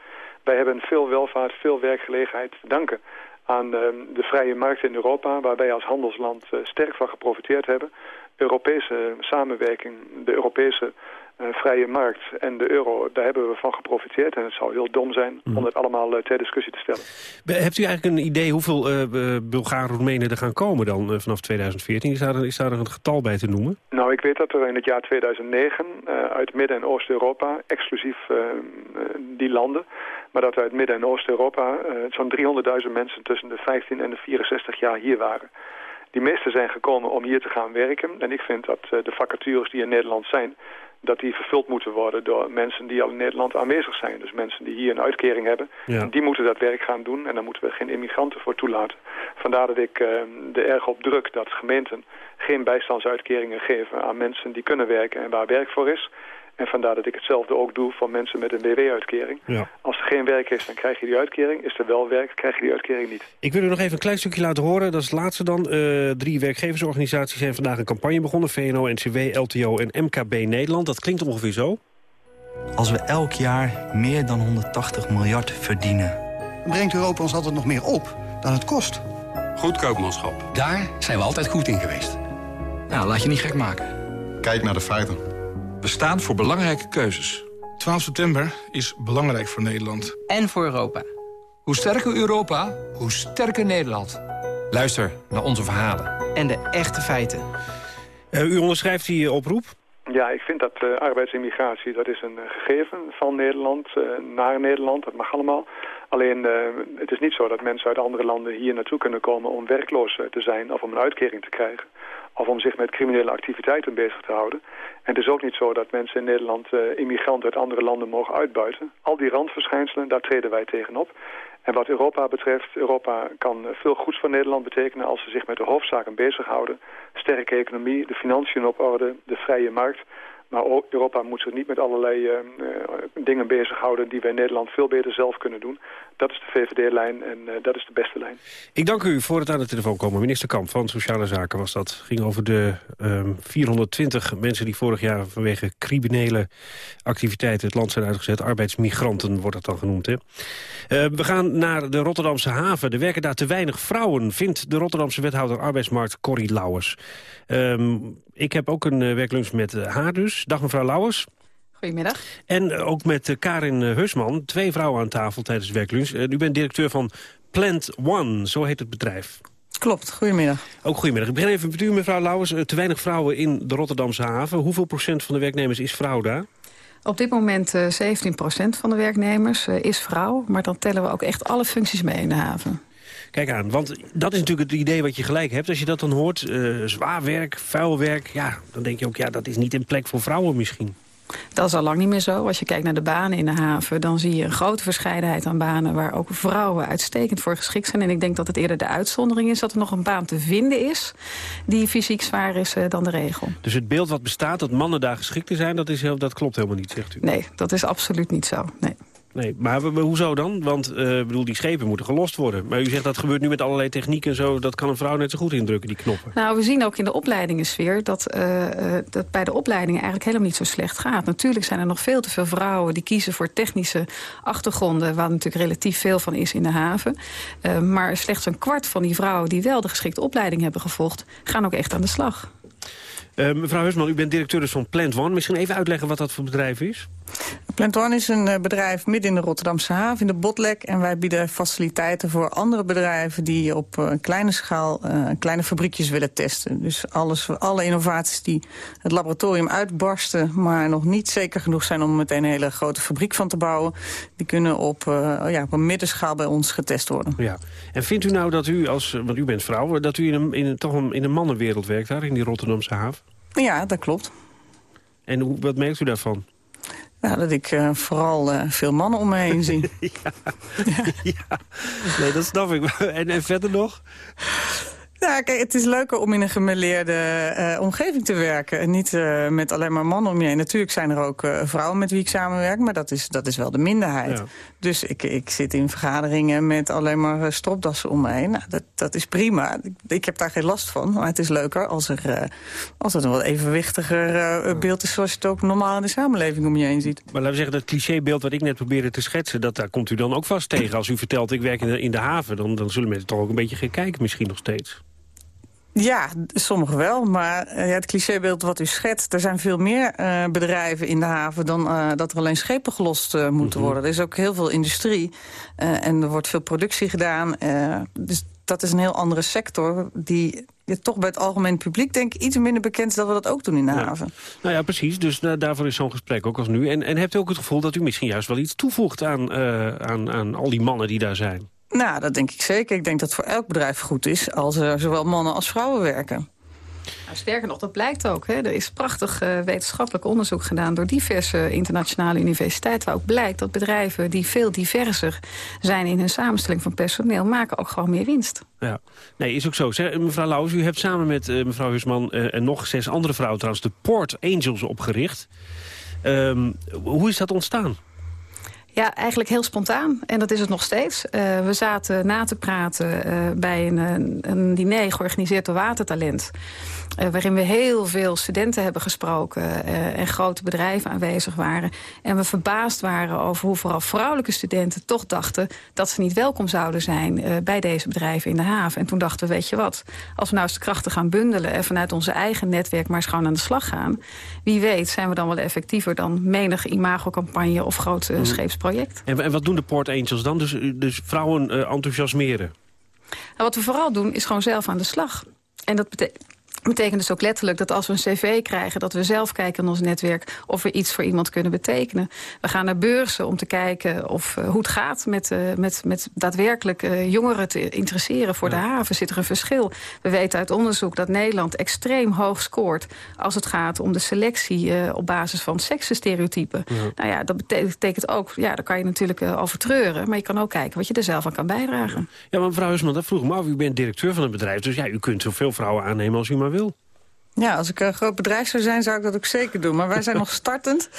Wij hebben veel welvaart, veel werkgelegenheid te danken aan ehm, de vrije markt in Europa... waar wij als handelsland eh, sterk van geprofiteerd hebben. Europese samenwerking, de Europese uh, vrije markt en de euro, daar hebben we van geprofiteerd. En het zou heel dom zijn om het mhm. allemaal uh, ter discussie te stellen. Hebt u eigenlijk een idee hoeveel uh, Bulgaren Roemenen er gaan komen dan vanaf 2014? Is daar, is daar een getal bij te noemen? Nou, ik weet dat er in het jaar 2009 uit Midden- en Oost-Europa, exclusief die landen... maar dat er uit Midden- en Oost-Europa zo'n 300.000 mensen tussen de 15 en de 64 jaar hier waren. Die meesten zijn gekomen om hier te gaan werken. En ik vind dat de vacatures die in Nederland zijn dat die vervuld moeten worden door mensen die al in Nederland aanwezig zijn. Dus mensen die hier een uitkering hebben. Ja. Die moeten dat werk gaan doen en daar moeten we geen immigranten voor toelaten. Vandaar dat ik er erg op druk dat gemeenten geen bijstandsuitkeringen geven aan mensen die kunnen werken en waar werk voor is. En vandaar dat ik hetzelfde ook doe voor mensen met een WW-uitkering. Ja. Als er geen werk is, dan krijg je die uitkering. Is er wel werk, krijg je die uitkering niet. Ik wil u nog even een klein stukje laten horen. Dat is het laatste dan. Uh, drie werkgeversorganisaties zijn vandaag een campagne begonnen. VNO, NCW, LTO en MKB Nederland. Dat klinkt ongeveer zo. Als we elk jaar meer dan 180 miljard verdienen... brengt Europa ons altijd nog meer op dan het kost. Goed koopmanschap. Daar zijn we altijd goed in geweest. Nou, laat je niet gek maken. Kijk naar de feiten. We staan voor belangrijke keuzes. 12 september is belangrijk voor Nederland. En voor Europa. Hoe sterker Europa, hoe sterker Nederland. Luister naar onze verhalen. En de echte feiten. Uh, u onderschrijft die oproep? Ja, ik vind dat uh, arbeidsimmigratie, dat is een uh, gegeven van Nederland naar Nederland. Dat mag allemaal. Alleen, het is niet zo dat mensen uit andere landen hier naartoe kunnen komen om werkloos te zijn of om een uitkering te krijgen of om zich met criminele activiteiten bezig te houden. En het is ook niet zo dat mensen in Nederland uh, immigranten uit andere landen mogen uitbuiten. Al die randverschijnselen, daar treden wij tegenop. En wat Europa betreft, Europa kan veel goeds voor Nederland betekenen als ze zich met de hoofdzaken bezighouden. Sterke economie, de financiën op orde, de vrije markt. Maar Europa moet zich niet met allerlei uh, dingen bezighouden die wij in Nederland veel beter zelf kunnen doen. Dat is de VVD-lijn en uh, dat is de beste lijn. Ik dank u voor het aan de telefoon komen. Minister Kamp van Sociale Zaken was dat. ging over de um, ehm, 420 mensen die vorig jaar vanwege criminele activiteiten het land zijn uitgezet. Arbeidsmigranten wordt dat dan genoemd. Hè? Uh, we gaan naar de Rotterdamse haven. Er werken daar te weinig vrouwen, vindt de Rotterdamse wethouder arbeidsmarkt Corrie Lauwers. Um, ik heb ook een werklunch met haar dus. Dag mevrouw Lauwers. Goedemiddag. En eh, ook met eh, Karin eh, Husman, twee vrouwen aan tafel tijdens werklunch. u bent directeur van Plant One, zo heet het bedrijf. Klopt, goedemiddag. Ook goedemiddag. Ik begin even met u, mevrouw Lauwers. Te weinig vrouwen in de Rotterdamse haven. Hoeveel procent van de werknemers is vrouw daar? Op dit moment uh, 17 procent van de werknemers is vrouw. Maar dan tellen we ook echt alle functies mee in de haven. Kijk aan, want dat is natuurlijk het idee wat je gelijk hebt. Als je dat dan hoort, zwaar werk, vuil werk... ja, dan denk je ook, ja, dat is niet een plek voor vrouwen misschien. Dat is al lang niet meer zo. Als je kijkt naar de banen in de haven... dan zie je een grote verscheidenheid aan banen... waar ook vrouwen uitstekend voor geschikt zijn. En ik denk dat het eerder de uitzondering is... dat er nog een baan te vinden is... die fysiek zwaar is uh, dan de regel. Dus het beeld wat bestaat dat mannen daar geschikt te zijn... dat, is, dat klopt helemaal niet, zegt u? Nee, dat is absoluut niet zo. Nee. Nee, maar hoezo dan? Want uh, bedoel, die schepen moeten gelost worden. Maar u zegt dat gebeurt nu met allerlei technieken en zo. Dat kan een vrouw net zo goed indrukken, die knoppen. Nou, we zien ook in de opleidingensfeer dat, uh, dat bij de opleidingen eigenlijk helemaal niet zo slecht gaat. Natuurlijk zijn er nog veel te veel vrouwen die kiezen voor technische achtergronden... waar natuurlijk relatief veel van is in de haven. Uh, maar slechts een kwart van die vrouwen die wel de geschikte opleiding hebben gevolgd... gaan ook echt aan de slag. Mevrouw Husman, u bent directeur dus van Plant One. Misschien even uitleggen wat dat voor bedrijf is? Plant One is een eh, bedrijf midden in de Rotterdamse haven, in de Botlek. En wij bieden faciliteiten voor andere bedrijven die op een kleine schaal uh, kleine fabriekjes willen testen. Dus alles, alle innovaties die het laboratorium uitbarsten, maar nog niet zeker genoeg zijn om meteen een hele grote fabriek van te bouwen, die kunnen op, uh, ja, op een middenschaal bij ons getest worden. Ja. En vindt u nou dat u, als, want u bent vrouw, dat u in een, in een, toch een, in een mannenwereld werkt daar, in die Rotterdamse haven? Ja, dat klopt. En hoe, wat merkt u daarvan? Nou, dat ik uh, vooral uh, veel mannen om me heen zie. ja. ja. ja. Nee, dat snap ik. En, en verder nog? Ja, kijk, het is leuker om in een gemeleerde uh, omgeving te werken. En niet uh, met alleen maar mannen om je heen. Natuurlijk zijn er ook uh, vrouwen met wie ik samenwerk, maar dat is, dat is wel de minderheid. Ja. Dus ik, ik zit in vergaderingen met alleen maar stropdassen om me heen. Nou, dat, dat is prima. Ik, ik, heb daar geen last van. Maar het is leuker als er, als het een wat evenwichtiger beeld is... zoals je het ook normaal in de samenleving om je heen ziet. Maar laten we zeggen, dat clichébeeld wat ik net probeerde te schetsen... Dat, daar komt u dan ook vast tegen. Als u vertelt, ik werk in de, in de haven... Dan, dan zullen mensen toch ook een beetje gaan kijken misschien nog steeds. Ja, sommigen wel. Maar uh, het clichébeeld wat u schetst... er zijn veel meer uh, bedrijven in de haven... dan uh, dat er alleen schepen gelost moeten mm -hmm. worden. Er is ook heel veel industrie. en er wordt veel productie gedaan. dus dat is een heel andere sector... die ja, toch bij het algemeen publiek denk ik iets minder bekend is... dat we dat ook doen in de ja. haven. Nou ja, precies. Dus daarvoor is zo'n gesprek ook als nu. En, en hebt u ook het gevoel dat u misschien juist wel iets toevoegt... aan, aan, aan al die mannen die daar zijn? Nou, dat denk ik zeker. Ik denk dat het voor elk bedrijf goed is... als er zowel mannen als vrouwen werken. Nou, sterker nog, dat blijkt ook. Hè. Er is prachtig uh, wetenschappelijk onderzoek gedaan... door diverse internationale universiteiten... waar ook blijkt dat bedrijven die veel diverser zijn... in hun samenstelling van personeel... maken ook gewoon meer winst. Ja, nee, is ook zo. Zeg, mevrouw Lauwers, u hebt samen met uh, mevrouw Husman... Uh, en nog zes andere vrouwen trouwens de Port Angels opgericht. Um, hoe is dat ontstaan? Ja, eigenlijk heel spontaan. En dat is het nog steeds. Uh, we zaten na te praten uh, bij een, een, diner georganiseerd door Watertalent. Uh, waarin we heel veel studenten hebben gesproken en grote bedrijven aanwezig waren. En we verbaasd waren over hoe vooral vrouwelijke studenten toch dachten... dat ze niet welkom zouden zijn bij deze bedrijven in de haven. En toen dachten we, weet je wat, als we nou eens de krachten gaan bundelen... en vanuit onze eigen netwerk maar eens gewoon aan de slag gaan... wie weet zijn we dan wel effectiever dan menige imagocampagne of groot mm. Scheepsproject. En, en, wat doen de Port Angels dan? Dus, dus vrouwen uh, enthousiasmeren? Nou, wat we vooral doen is gewoon zelf aan de slag. En dat betekent betekent dus ook letterlijk dat als we een cv krijgen... dat we zelf kijken in ons netwerk of we iets voor iemand kunnen betekenen. We gaan naar beurzen om te kijken of, uh, hoe het gaat met, uh, met, met daadwerkelijk uh, jongeren te interesseren voor ja. de haven. Zit er een verschil? We weten uit onderzoek dat Nederland extreem hoog scoort... als het gaat om de selectie op basis van seksenstereotypen. Ja. Nou ja, dat betekent ook, ja, daar kan je natuurlijk over treuren... maar je kan ook kijken wat je er zelf aan kan bijdragen. Ja, maar mevrouw Husman, dat vroeg me af. U bent directeur van een bedrijf, dus ja, u kunt zoveel vrouwen aannemen als u maar wil. Ja, als ik een groot bedrijf zou zijn, zou ik dat ook zeker doen. Maar wij zijn nog startend,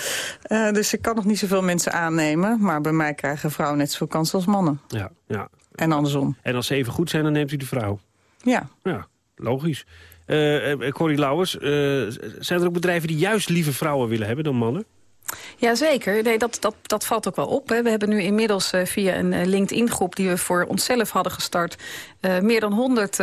uh, dus ik kan nog niet zoveel mensen aannemen. Maar bij mij krijgen vrouwen net zoveel kansen als mannen. Ja, ja. En andersom. En als ze even goed zijn, dan neemt u de vrouw? Ja. Ja, logisch. Uh, Corrie Lauwers, uh, zijn er ook bedrijven die juist liever vrouwen willen hebben dan mannen? Jazeker, nee, dat, dat, dat valt ook wel op. Hè. We hebben nu inmiddels uh, via een uh, LinkedIn-groep... die we voor onszelf hadden gestart... Uh, meer dan 100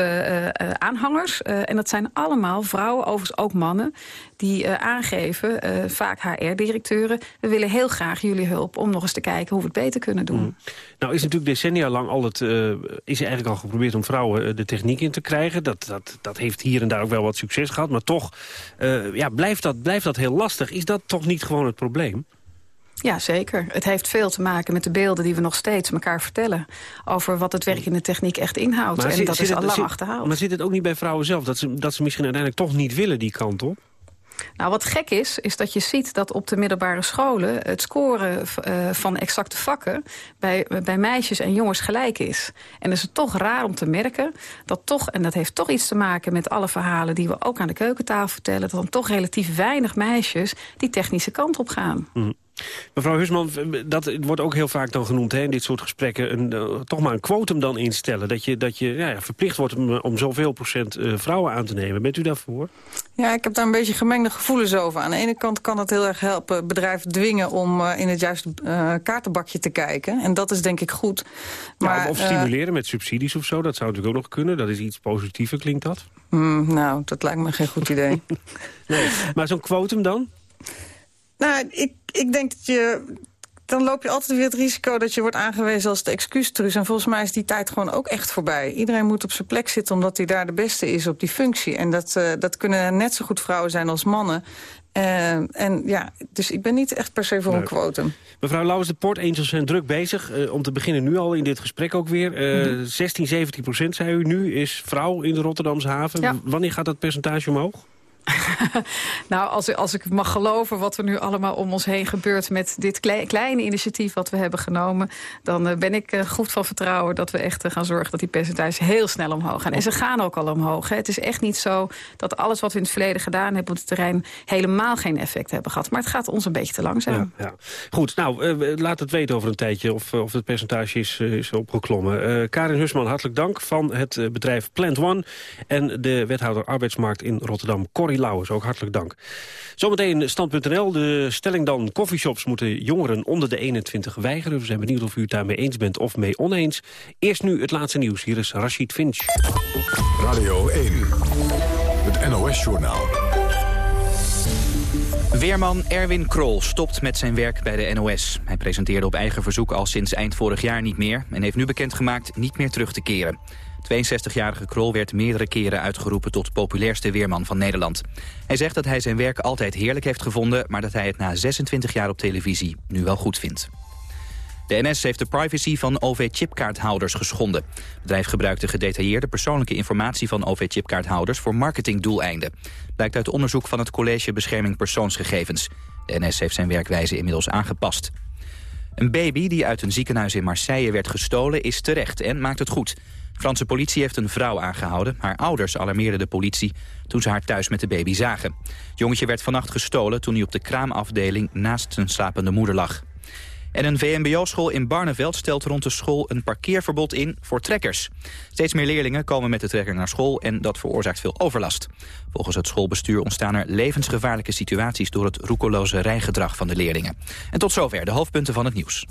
aanhangers. en dat zijn allemaal vrouwen, overigens ook mannen... die aangeven, vaak HR-directeuren... we willen heel graag jullie hulp om nog eens te kijken... hoe we het beter kunnen doen. Mm. Nou is natuurlijk decennia lang al het... is eigenlijk al geprobeerd om vrouwen de techniek in te krijgen. Dat, dat, dat heeft hier en daar ook wel wat succes gehad. Maar toch ja, blijft, dat, blijft dat heel lastig. Is dat toch niet gewoon het probleem? Ja, zeker. Het heeft veel te maken met de beelden die we nog steeds elkaar vertellen... over wat het werk in de techniek echt inhoudt. Maar en zit, dat is al lang achterhaald. Maar zit het ook niet bij vrouwen zelf? Dat ze, dat ze misschien uiteindelijk toch niet willen die kant op? Nou, wat gek is, is dat je ziet dat op de middelbare scholen... het scoren uh, van exacte vakken bij, bij meisjes en jongens gelijk is. En is het toch raar om te merken dat toch... en dat heeft toch iets te maken met alle verhalen... die we ook aan de keukentafel vertellen... dat dan toch relatief weinig meisjes die technische kant op gaan. Mm. Mevrouw Husman, dat wordt ook heel vaak dan genoemd hè, in dit soort gesprekken... Een, uh, toch maar een quotum dan instellen. Dat je, dat je ja, verplicht wordt om, om zoveel procent uh, vrouwen aan te nemen. Bent u daarvoor? Ja, ik heb daar een beetje gemengde gevoelens over. Aan de ene kant kan het heel erg helpen bedrijven dwingen... om uh, in het juiste kaartenbakje te kijken. En dat is denk ik goed. Maar, of stimuleren met subsidies of zo. Dat zou natuurlijk ook nog kunnen. Dat is iets positiever, klinkt dat? Mm, nou, dat lijkt me geen goed idee. nee. Maar zo'n quotum dan? Nou, ik, ik denk dat je dan loop je altijd weer het risico dat je wordt aangewezen als de excuustruus. En volgens mij is die tijd gewoon ook echt voorbij. Iedereen moet op zijn plek zitten omdat hij daar de beste is op die functie. En dat, uh, dat kunnen net zo goed vrouwen zijn als mannen. Uh, en ja, dus ik ben niet echt per se voor een quotum. Mevrouw Lauwers, de Port Angels zijn druk bezig. Uh, om te beginnen nu al in dit gesprek ook weer. Uh, mm 16, 17 procent, zei u nu, is vrouw in de Rotterdamse haven. Ja. Wanneer gaat dat percentage omhoog? nou, als, als ik mag geloven wat er nu allemaal om ons heen gebeurt... met dit klei, kleine initiatief wat we hebben genomen... dan uh, ben ik uh, goed van vertrouwen dat we echt uh, gaan zorgen... dat die percentages heel snel omhoog gaan. En ze gaan ook al omhoog. Hè. Het is echt niet zo dat alles wat we in het verleden gedaan hebben... op het terrein helemaal geen effect hebben gehad. Maar het gaat ons een beetje te langzaam. Ja, ja. Goed, nou, laat het weten over een tijdje... of, of het percentage is, is opgeklommen. Karin Husman, hartelijk dank van het bedrijf Plant One... en de wethouder arbeidsmarkt in Rotterdam, Corrie Lauwers, ook hartelijk dank. Zometeen stand.nl. De stelling dan, coffeeshops moeten jongeren onder de 21 weigeren. We zijn benieuwd of u het daarmee eens bent of mee oneens. Eerst nu het laatste nieuws. Hier is Rashid Finch. Radio 1, het NOS-journaal. Weerman Erwin Krol stopt met zijn werk bij de NOS. Hij presenteerde op eigen verzoek al sinds eind vorig jaar niet meer... en heeft nu bekendgemaakt niet meer terug te keren. 62-jarige Krol werd meerdere keren uitgeroepen tot populairste weerman van Nederland. Hij zegt dat hij zijn werk altijd heerlijk heeft gevonden... maar dat hij het na 26 jaar op televisie nu wel goed vindt. De NS heeft de privacy van OV-chipkaarthouders geschonden. Het bedrijf gebruikte gedetailleerde persoonlijke informatie van OV-chipkaarthouders voor marketingdoeleinden. Blijkt uit onderzoek van het College Bescherming Persoonsgegevens. De NS heeft zijn werkwijze inmiddels aangepast. Een baby die uit een ziekenhuis in Marseille werd gestolen is terecht en maakt het goed. Franse politie heeft een vrouw aangehouden. Haar ouders alarmeerden de politie toen ze haar thuis met de baby zagen. Het jongetje werd vannacht gestolen toen hij op de kraamafdeling naast zijn slapende moeder lag. En een VMBO-school in Barneveld stelt rond de school een parkeerverbod in voor trekkers. Steeds meer leerlingen komen met de trekker naar school en dat veroorzaakt veel overlast. Volgens het schoolbestuur ontstaan er levensgevaarlijke situaties door het roekeloze rijgedrag van de leerlingen. En tot zover de hoofdpunten van het nieuws.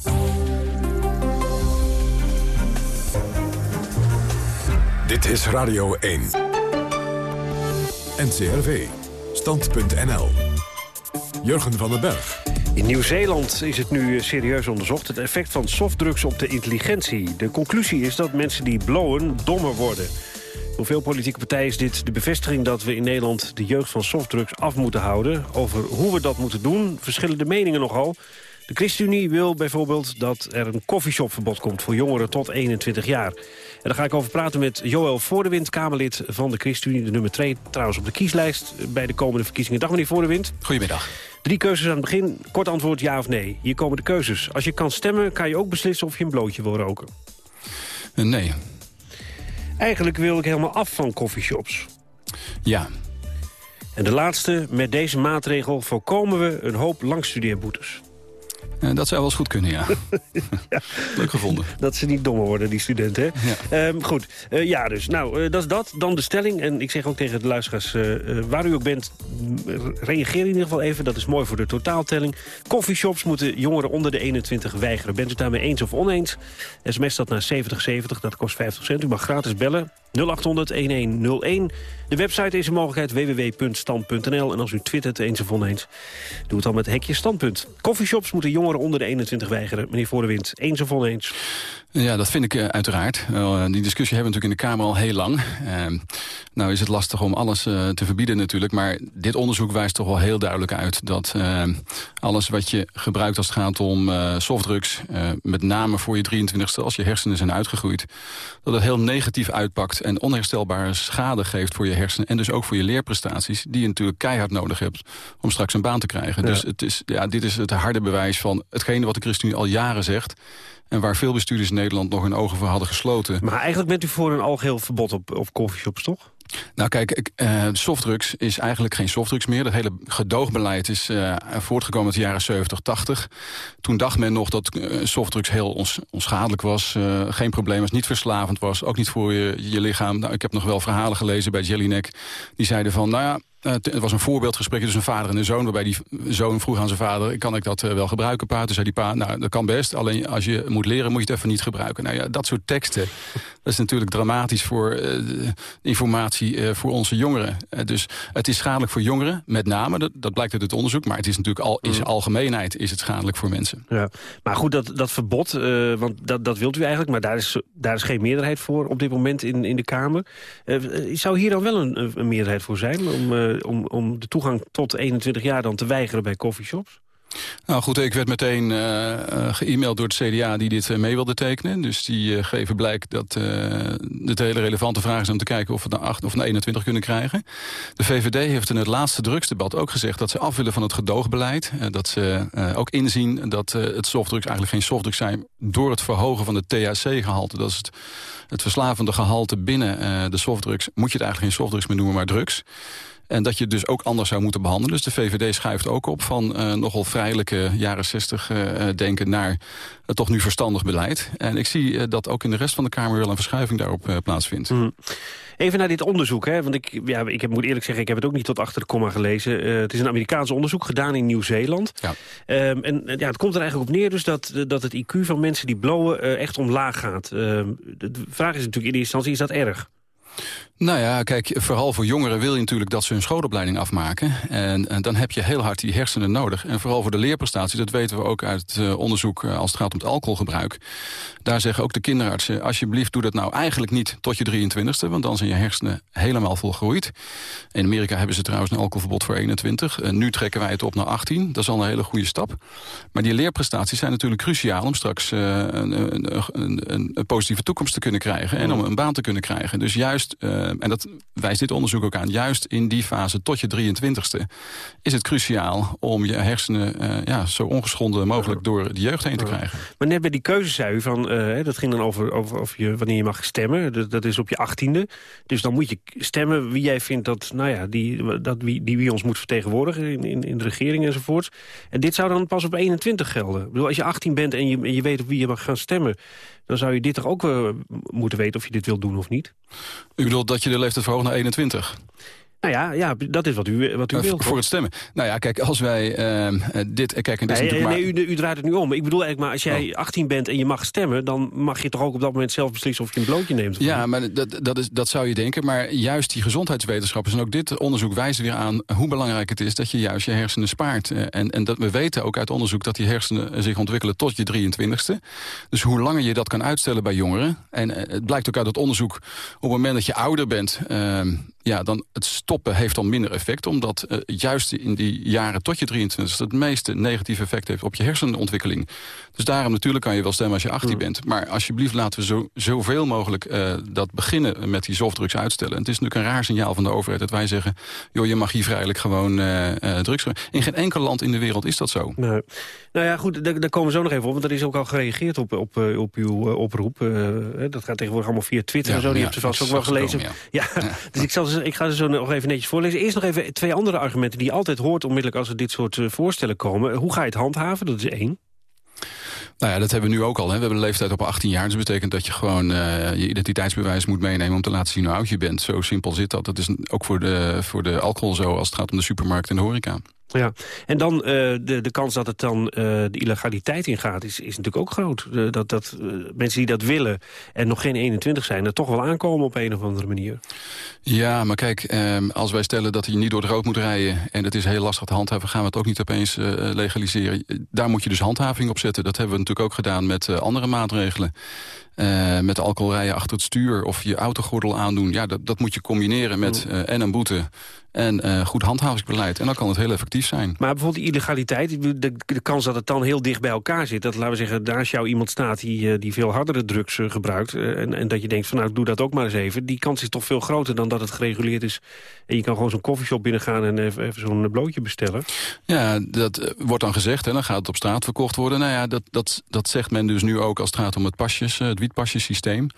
Dit is Radio 1. NCRV. Stand.nl. Jurgen van den Berg. In Nieuw-Zeeland is het nu serieus onderzocht. Het effect van softdrugs op de intelligentie. De conclusie is dat mensen die blowen dommer worden. Voor veel politieke partijen is dit de bevestiging dat we in Nederland... de jeugd van softdrugs af moeten houden. Over hoe we dat moeten doen verschillen de meningen nogal. De ChristenUnie wil bijvoorbeeld dat er een koffieshopverbod komt... voor jongeren tot 21 jaar. En daar ga ik over praten met Joël Voordewind, Kamerlid van de ChristenUnie. De nummer 2 trouwens op de kieslijst bij de komende verkiezingen. Dag meneer Voordewind. Goedemiddag. Drie keuzes aan het begin. Kort antwoord ja of nee. Hier komen de keuzes. Als je kan stemmen, kan je ook beslissen of je een blootje wil roken. Nee. Eigenlijk wil ik helemaal af van coffeeshops. Ja. En de laatste, met deze maatregel voorkomen we een hoop langstudeerboetes. Uh, dat zou wel eens goed kunnen, ja. ja. Leuk gevonden. Dat ze niet dommer worden, die studenten. Hè? Ja. Um, goed, uh, ja dus. Nou, uh, dat is dat. Dan de stelling. En ik zeg ook tegen de luisteraars, waar u ook bent... reageer in ieder geval even. Dat is mooi voor de totaaltelling. Coffeeshops moeten jongeren onder de 21 weigeren. Bent u daarmee eens of oneens? SMS dat naar 7070, dat kost 50 cent. U mag gratis bellen. 0800-1101. De website is een mogelijkheid www.stand.nl. En als u twittert eens of oneens, doe het dan met hekje standpunt. Coffeeshops moeten jongeren onder de 21 weigeren. Meneer Voordewind, eens of oneens? Ja, dat vind ik uh, uiteraard. Uh, die discussie hebben we natuurlijk in de Kamer al heel lang. Uh, nou is het lastig om alles te verbieden natuurlijk. Maar dit onderzoek wijst toch wel heel duidelijk uit... dat alles wat je gebruikt als het gaat om softdrugs... met name voor je 23ste, als je hersenen zijn uitgegroeid... dat het heel negatief uitpakt en onherstelbare schade geeft voor je hersenen... en dus ook voor je leerprestaties... die je natuurlijk keihard nodig hebt om straks een baan te krijgen. Ja. Dus het is, ja, dit is het harde bewijs van hetgene wat de ChristenUnie al jaren zegt... En waar veel bestuurders in Nederland nog hun ogen voor hadden gesloten. Maar eigenlijk bent u voor een algeheel verbod op, op coffeeshops, toch? Nou kijk, uh, softdrugs is eigenlijk geen softdrugs meer. Dat hele gedoogbeleid is uh, voortgekomen uit de jaren 70, 80. Toen dacht men nog dat uh, softdrugs heel ons, onschadelijk was. geen probleem was, niet verslavend was. Ook niet voor je, je lichaam. Nou, ik heb nog wel verhalen gelezen bij Jellyneck. Die zeiden van, nou ja, Uh, het was een voorbeeldgesprek tussen een vader en een zoon... waarbij die zoon vroeg aan zijn vader... kan ik dat wel gebruiken, pa? Toen zei die pa, nou, dat kan best. Alleen als je moet leren, moet je het even niet gebruiken. Nou ja, dat soort teksten, dat is natuurlijk dramatisch... voor informatie voor onze jongeren. dus het is schadelijk voor jongeren, met name. Dat, dat blijkt uit het onderzoek. Maar het is natuurlijk al, in zijn mm. algemeenheid is het schadelijk voor mensen. Ja. Maar goed, dat, dat verbod, want dat, dat wilt u eigenlijk... maar daar is, daar is geen meerderheid voor op dit moment in, in de Kamer. zou hier dan wel een, een meerderheid voor zijn... om eh, om, om de toegang tot 21 jaar dan te weigeren bij coffeeshops? Nou goed, ik werd meteen uh, ge-mailed door het CDA die dit mee wilde tekenen. Dus die geven blijk dat het hele relevante vraag is om te kijken of we naar 8 of naar 21 kunnen krijgen. De VVD heeft in het laatste drugsdebat ook gezegd dat ze af willen van het gedoogbeleid. dat ze ook inzien dat het softdrugs eigenlijk geen softdrugs zijn door het verhogen van het THC-gehalte. Dat is het, het verslavende gehalte binnen de softdrugs. Moet je het eigenlijk geen softdrugs meer noemen, maar drugs. En dat je dus ook anders zou moeten behandelen. Dus de VVD schuift ook op van uh, nogal vrijelijke jaren 60 uh, eh, denken... naar toch nu verstandig beleid. En ik zie dat ook in de rest van de Kamer wel een verschuiving daarop plaatsvindt. Mm. Even naar dit onderzoek, hè? want ik, ja, ik heb, moet eerlijk zeggen... ik heb het ook niet tot achter de komma gelezen. het is een Amerikaans onderzoek gedaan in Nieuw-Zeeland. Ja. Um, en ja, het komt er eigenlijk op neer dus dat, dat het IQ van mensen die blowen echt omlaag gaat. Uh, de vraag is natuurlijk in eerste instantie, is dat erg? Nou ja, kijk, vooral voor jongeren wil je natuurlijk dat ze hun schoolopleiding afmaken. En, dan heb je heel hard die hersenen nodig. En vooral voor de leerprestatie, dat weten we ook uit uh, onderzoek uh, als het gaat om het alcoholgebruik. Daar zeggen ook de kinderartsen, alsjeblieft doe dat nou eigenlijk niet tot je 23ste, want dan zijn je hersenen helemaal volgroeid. In Amerika hebben ze trouwens een alcoholverbod voor 21. En nu trekken wij het op naar 18. Dat is al een hele goede stap. Maar die leerprestaties zijn natuurlijk cruciaal om straks uh, een, een, een, een, positieve toekomst te kunnen krijgen. En om een baan te kunnen krijgen. Dus juist en dat wijst dit onderzoek ook aan... juist in die fase tot je 23ste is het cruciaal... om je hersenen uh, ja, zo ongeschonden mogelijk door de jeugd heen te krijgen. Maar net bij die keuze zei u van... Uh, dat ging dan over, over of je, wanneer je mag stemmen. Dat, dat is op je achttiende. Dus dan moet je stemmen wie jij vindt dat, nou ja, die, dat wie, die wie ons moet vertegenwoordigen... In, in, in de regering enzovoort. En dit zou dan pas op 21 gelden. Ik bedoel, als je 18 bent en je, en je weet op wie je mag gaan stemmen dan zou je dit toch ook uh, moeten weten of je dit wilt doen of niet? U bedoelt dat je de leeftijd verhoogt naar 21? Nou ja, ja, dat is wat u, wat u uh, wilt. Voor het stemmen. Nou ja, kijk, als wij uh, dit... Kijk, en dit nee, nee, maar... u, u, draait het nu om. Ik bedoel eigenlijk maar, als jij 18 bent en je mag stemmen... dan mag je toch ook op dat moment zelf beslissen of je een blootje neemt? Ja, maar dat, dat, is, dat zou je denken. Maar juist die gezondheidswetenschappers... en ook dit onderzoek wijst weer aan hoe belangrijk het is... dat je juist je hersenen spaart. En, en dat we weten ook uit onderzoek dat die hersenen zich ontwikkelen tot je 23ste. Dus hoe langer je dat kan uitstellen bij jongeren... en het blijkt ook uit het onderzoek... op het moment dat je ouder bent... Ehm, ja, dan het stoppen heeft dan minder effect... omdat uh, juist in die jaren tot je 23 het meeste negatieve effect heeft op je hersenontwikkeling. Dus daarom natuurlijk kan je wel stemmen als je 18 hmm. bent. Maar alsjeblieft laten we zo, zoveel mogelijk uh, dat beginnen met die softdrugs uitstellen. En het is natuurlijk een raar signaal van de overheid dat wij zeggen... joh, je mag hier vrijelijk gewoon uh, drugs... In geen enkel land in de wereld is dat zo. Nee. Nou ja, goed, daar, daar, komen we zo nog even op. Want er is ook al gereageerd op, op, op uw oproep. dat gaat tegenwoordig allemaal via Twitter en zo. Die ja, hebt u vast ook wel gelezen. ja. ja. dus ik, zal, ik ga ze zo nog even netjes voorlezen. Eerst nog even twee andere argumenten die altijd hoort... onmiddellijk als er dit soort voorstellen komen. Hoe ga je het handhaven? Dat is één. Nou ja, dat hebben we nu ook al. Hè. We hebben een leeftijd op 18 jaar. Dus dat betekent dat je gewoon uh, je identiteitsbewijs moet meenemen... om te laten zien hoe oud je bent. Zo simpel zit dat. Dat is ook voor de, voor de alcohol zo als het gaat om de supermarkt en de horeca. Ja, en dan uh, de, de kans dat het dan uh, de illegaliteit ingaat is, is natuurlijk ook groot. Uh, dat dat mensen die dat willen en nog geen 21 zijn... er toch wel aankomen op een of andere manier. Ja, maar kijk, ehm, als wij stellen dat je niet door het rood moet rijden... en het is heel lastig te handhaven, gaan we het ook niet opeens legaliseren. Daar moet je dus handhaving op zetten. Dat hebben we natuurlijk ook gedaan met andere maatregelen. Uh, met alcoholrijden achter het stuur of je autogordel aandoen. Ja, dat, dat moet je combineren met uh, en een boete en uh, goed handhavingsbeleid. En dan kan het heel effectief zijn. Maar bijvoorbeeld die illegaliteit, de, de kans dat het dan heel dicht bij elkaar zit... dat, laten we zeggen, daar jou iemand staat die, die veel hardere drugs gebruikt... En, en, dat je denkt van nou, doe dat ook maar eens even. Die kans is toch veel groter dan dat het gereguleerd is... en je kan gewoon zo'n koffieshop binnengaan en even, even zo'n blootje bestellen. Ja, dat wordt dan gezegd, en dan gaat het op straat verkocht worden. Nou ja, dat, dat, dat zegt men dus nu ook als het gaat om het pasjes, het wietpasjesysteem.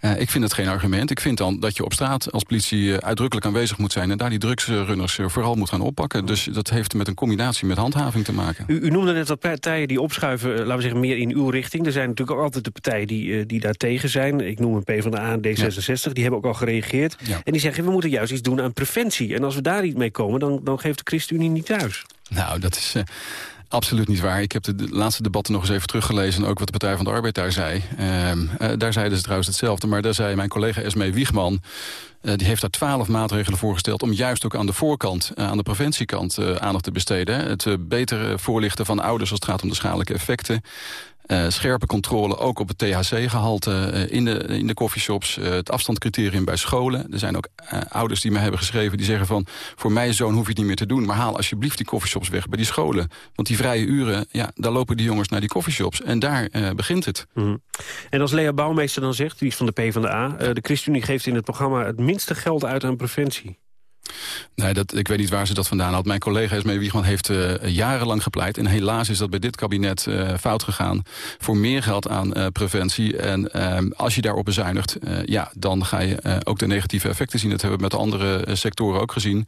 Uh, ik vind het geen argument. Ik vind dan dat je op straat als politie uh, uitdrukkelijk aanwezig moet zijn... en daar die drugsrunners uh, vooral moet gaan oppakken. Dus dat heeft met een combinatie met handhaving te maken. U, u noemde net dat partijen die opschuiven, laten we zeggen, meer in uw richting. Er zijn natuurlijk ook altijd de partijen die, die daar tegen zijn. Ik noem een PvdA en D66, ja. die hebben ook al gereageerd. Ja. En die zeggen, we moeten juist iets doen aan preventie. En als we daar niet mee komen, dan, dan geeft de ChristenUnie niet thuis. Nou, dat is... Absoluut niet waar. Ik heb de, laatste debatten nog eens even teruggelezen... en ook wat de Partij van de Arbeid daar zei. Uh, uh, daar zeiden ze trouwens hetzelfde. Maar daar zei mijn collega Esmee Wiegman... Uh, die heeft daar twaalf maatregelen voorgesteld... om juist ook aan de voorkant, aan de preventiekant... aandacht te besteden. Het beter voorlichten van ouders als het gaat om de schadelijke effecten. Uh, scherpe controle ook op het THC-gehalte uh, in, de, in de coffeeshops. Uh, het afstandscriterium bij scholen. Er zijn ook ouders die me hebben geschreven die zeggen van... voor mijn zoon hoef je het niet meer te doen... maar haal alsjeblieft die coffeeshops weg bij die scholen. Want die vrije uren, ja, daar lopen die jongens naar die coffeeshops. En daar begint het. -hmm. En als Lea Bouwmeester dan zegt, die is van de PvdA... de ChristenUnie geeft in het programma het minste geld uit aan preventie. Nee, dat, ik weet niet waar ze dat vandaan had. Mijn collega Esmee Wiegman heeft uh, jarenlang gepleit. En helaas is dat bij dit kabinet uh, fout gegaan. Voor meer geld aan uh, preventie. En als je daarop bezuinigt, ja, dan ga je ook de negatieve effecten zien. Dat hebben we met andere sectoren ook gezien.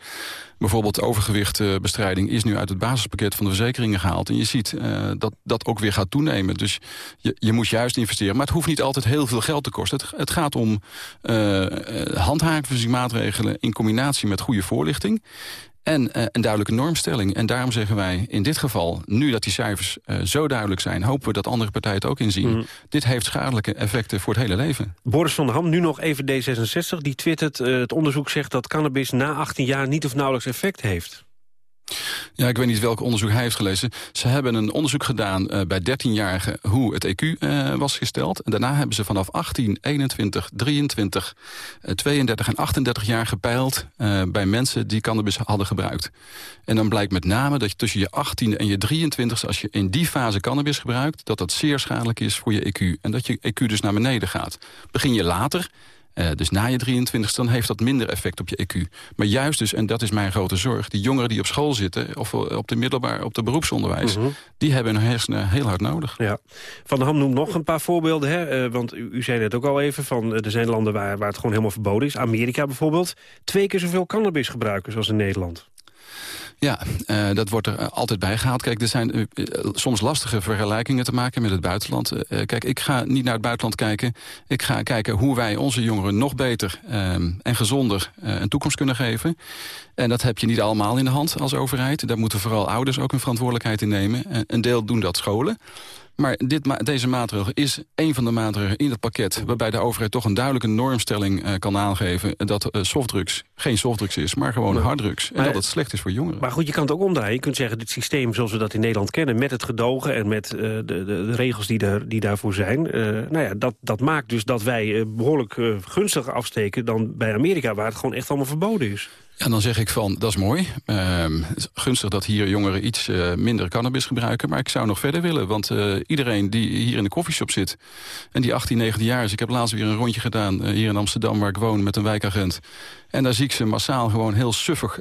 Bijvoorbeeld overgewichtbestrijding is nu uit het basispakket van de verzekeringen gehaald. En je ziet dat dat ook weer gaat toenemen. Dus je, je moet juist investeren. Maar het hoeft niet altijd heel veel geld te kosten. Het, het gaat om handhavingsmaatregelen in combinatie met goede voorlichting. En uh, een duidelijke normstelling. En daarom zeggen wij in dit geval, nu dat die cijfers uh, zo duidelijk zijn... hopen we dat andere partijen het ook inzien. Mm. Dit heeft schadelijke effecten voor het hele leven. Boris van der Ham, nu nog even D66. Die twittert, uh, het onderzoek zegt dat cannabis na 18 jaar... niet of nauwelijks effect heeft. Ja, ik weet niet welk onderzoek hij heeft gelezen. Ze hebben een onderzoek gedaan uh, bij 13-jarigen hoe het EQ uh, was gesteld. En daarna hebben ze vanaf 18, 21, 23, uh, 32 en 38 jaar gepeild... Uh, bij mensen die cannabis hadden gebruikt. En dan blijkt met name dat je tussen je 18 en je 23... als je in die fase cannabis gebruikt... dat dat zeer schadelijk is voor je EQ. En dat je EQ dus naar beneden gaat. Begin je later... Uh, dus na je 23 dan heeft dat minder effect op je EQ. Maar juist dus, en dat is mijn grote zorg... die jongeren die op school zitten, of op de middelbaar, op de beroepsonderwijs... -hmm. die hebben hun hersenen heel hard nodig. Ja. Van der Ham noemt nog een paar voorbeelden. Hè? Uh, want u, u, zei net ook al even, van, er zijn landen waar, waar het gewoon helemaal verboden is. Amerika bijvoorbeeld. Twee keer zoveel cannabis gebruiken zoals in Nederland. Ja, uh, dat wordt er altijd bij gehaald. Kijk, er zijn uh, soms lastige vergelijkingen te maken met het buitenland. Kijk, ik ga niet naar het buitenland kijken. Ik ga kijken hoe wij onze jongeren nog beter en gezonder een toekomst kunnen geven. En dat heb je niet allemaal in de hand als overheid. Daar moeten vooral ouders ook een verantwoordelijkheid in nemen. een deel doen dat scholen. Maar dit, deze maatregel is een van de maatregelen in het pakket... waarbij de overheid toch een duidelijke normstelling uh, kan aangeven... dat uh, softdrugs geen softdrugs is, maar gewoon harddrugs. En maar, dat het slecht is voor jongeren. Maar goed, je kan het ook omdraaien. Je kunt zeggen, dit systeem zoals we dat in Nederland kennen... met het gedogen en met uh, de, de, regels die, er, die daarvoor zijn... nou ja, dat, dat maakt dus dat wij behoorlijk gunstiger afsteken... dan bij Amerika, waar het gewoon echt allemaal verboden is. Ja, dan zeg ik van, dat is mooi. Uh, gunstig dat hier jongeren iets uh, minder cannabis gebruiken. Maar ik zou nog verder willen. Want uh, iedereen die hier in de koffieshop zit... en die 18, 19 jaar is... Ik heb laatst weer een rondje gedaan hier in Amsterdam... waar ik woon met een wijkagent. En daar zie ik ze massaal gewoon heel suffig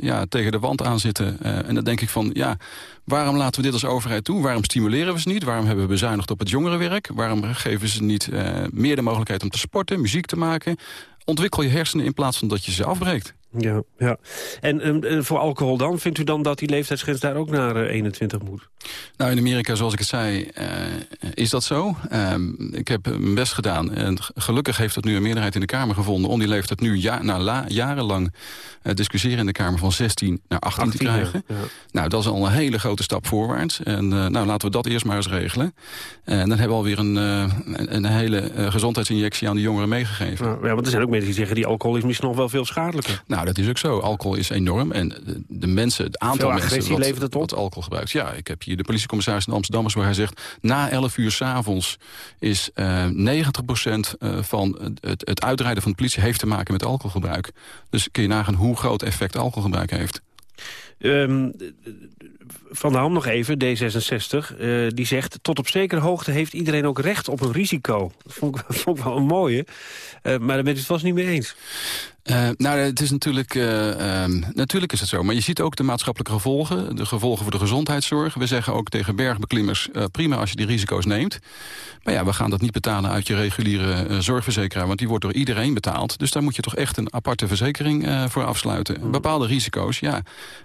ja, tegen de wand aan zitten. en dan denk ik van, ja, waarom laten we dit als overheid toe? Waarom stimuleren we ze niet? Waarom hebben we bezuinigd op het jongerenwerk? Waarom geven ze niet meer de mogelijkheid om te sporten, muziek te maken? Ontwikkel je hersenen in plaats van dat je ze afbreekt. Ja, ja. En um, voor alcohol dan? Vindt u dan dat die leeftijdsgrens daar ook naar uh, 21 moet? Nou, in Amerika, zoals ik het zei, uh, is dat zo. Um, ik heb mijn best gedaan. En gelukkig heeft dat nu een meerderheid in de Kamer gevonden... om die leeftijd nu ja, na la, jarenlang discussiëren in de Kamer... van 16 naar 18, 18 te krijgen. Ja. Nou, dat is al een hele grote stap voorwaarts. En nou, laten we dat eerst maar eens regelen. En dan hebben we alweer een, een, een hele gezondheidsinjectie aan de jongeren meegegeven. Ja, want er zijn ook mensen die zeggen... die alcohol is misschien nog wel veel schadelijker. Nou, Nou, dat is ook zo. Alcohol is enorm. En de, mensen, het aantal mensen wat, het wat alcohol gebruikt. Ja, ik heb hier de politiecommissaris in Amsterdam... waar hij zegt, na 11 uur s'avonds is uh, 90% van het, het uitrijden van de politie... heeft te maken met alcoholgebruik. Dus kun je nagaan hoe groot effect alcoholgebruik heeft. Um, van de Ham nog even, D66, uh, die zegt... tot op zekere hoogte heeft iedereen ook recht op een risico. Dat vond ik, vond ik wel een mooie. Uh, maar daar bent u het vast niet mee eens. Uh, nou, het is natuurlijk, uh, um, natuurlijk is het zo. Maar je ziet ook de maatschappelijke gevolgen. De gevolgen voor de gezondheidszorg. We zeggen ook tegen bergbeklimmers... Uh, prima als je die risico's neemt. Maar ja, we gaan dat niet betalen uit je reguliere zorgverzekeraar. Want die wordt door iedereen betaald. Dus daar moet je toch echt een aparte verzekering voor afsluiten. Mm. Bepaalde risico's, ja.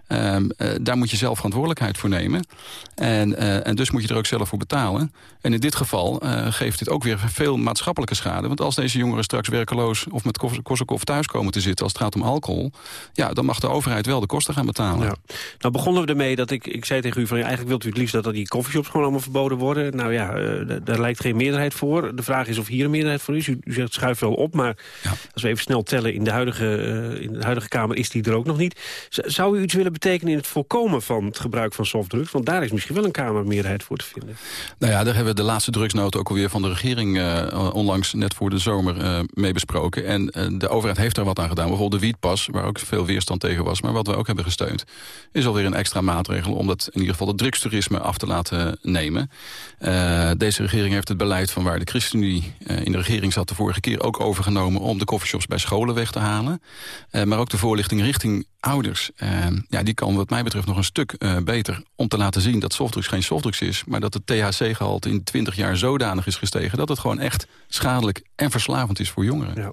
Um, daar moet je zelf verantwoordelijkheid voor nemen. En, en dus moet je er ook zelf voor betalen. En in dit geval geeft dit ook weer veel maatschappelijke schade. Want als deze jongeren straks werkeloos... of met Korsakoff thuiskomen te zitten als het gaat om alcohol... ja, dan mag de overheid wel de kosten gaan betalen. Ja. Nou begonnen we ermee dat ik, ik zei tegen u... van ja, eigenlijk wilt u het liefst dat, dat die coffeeshops gewoon allemaal verboden worden. Nou ja, uh, daar lijkt geen meerderheid voor. De vraag is of hier een meerderheid voor is. U, u zegt schuif wel op, maar als we even snel tellen... in de, huidige, uh, in de huidige Kamer is die er ook nog niet. Z zou u iets willen betekenen in het voorkomen van het gebruik van softdrugs? Want daar is misschien wel een Kamermeerderheid voor te vinden. Nou ja, daar hebben we de laatste drugsnoten ook alweer van de regering... Uh, onlangs net voor de zomer mee besproken. En de overheid heeft er wat aan gedaan. Bijvoorbeeld de wietpas, waar ook veel weerstand tegen was... maar wat we ook hebben gesteund, is alweer een extra maatregel... om dat in ieder geval het drugstoerisme af te laten nemen. Uh, deze regering heeft het beleid van waar de ChristenUnie uh, in de regering zat... de vorige keer ook overgenomen om de coffeeshops bij scholen weg te halen. Uh, maar ook de voorlichting richting ouders. ja, die kan wat mij betreft nog een stuk beter om te laten zien... dat softdrugs geen softdrugs is, maar dat het THC-gehalte in 20 jaar zodanig is gestegen... dat het gewoon echt schadelijk en verslavend is voor jongeren. Ja.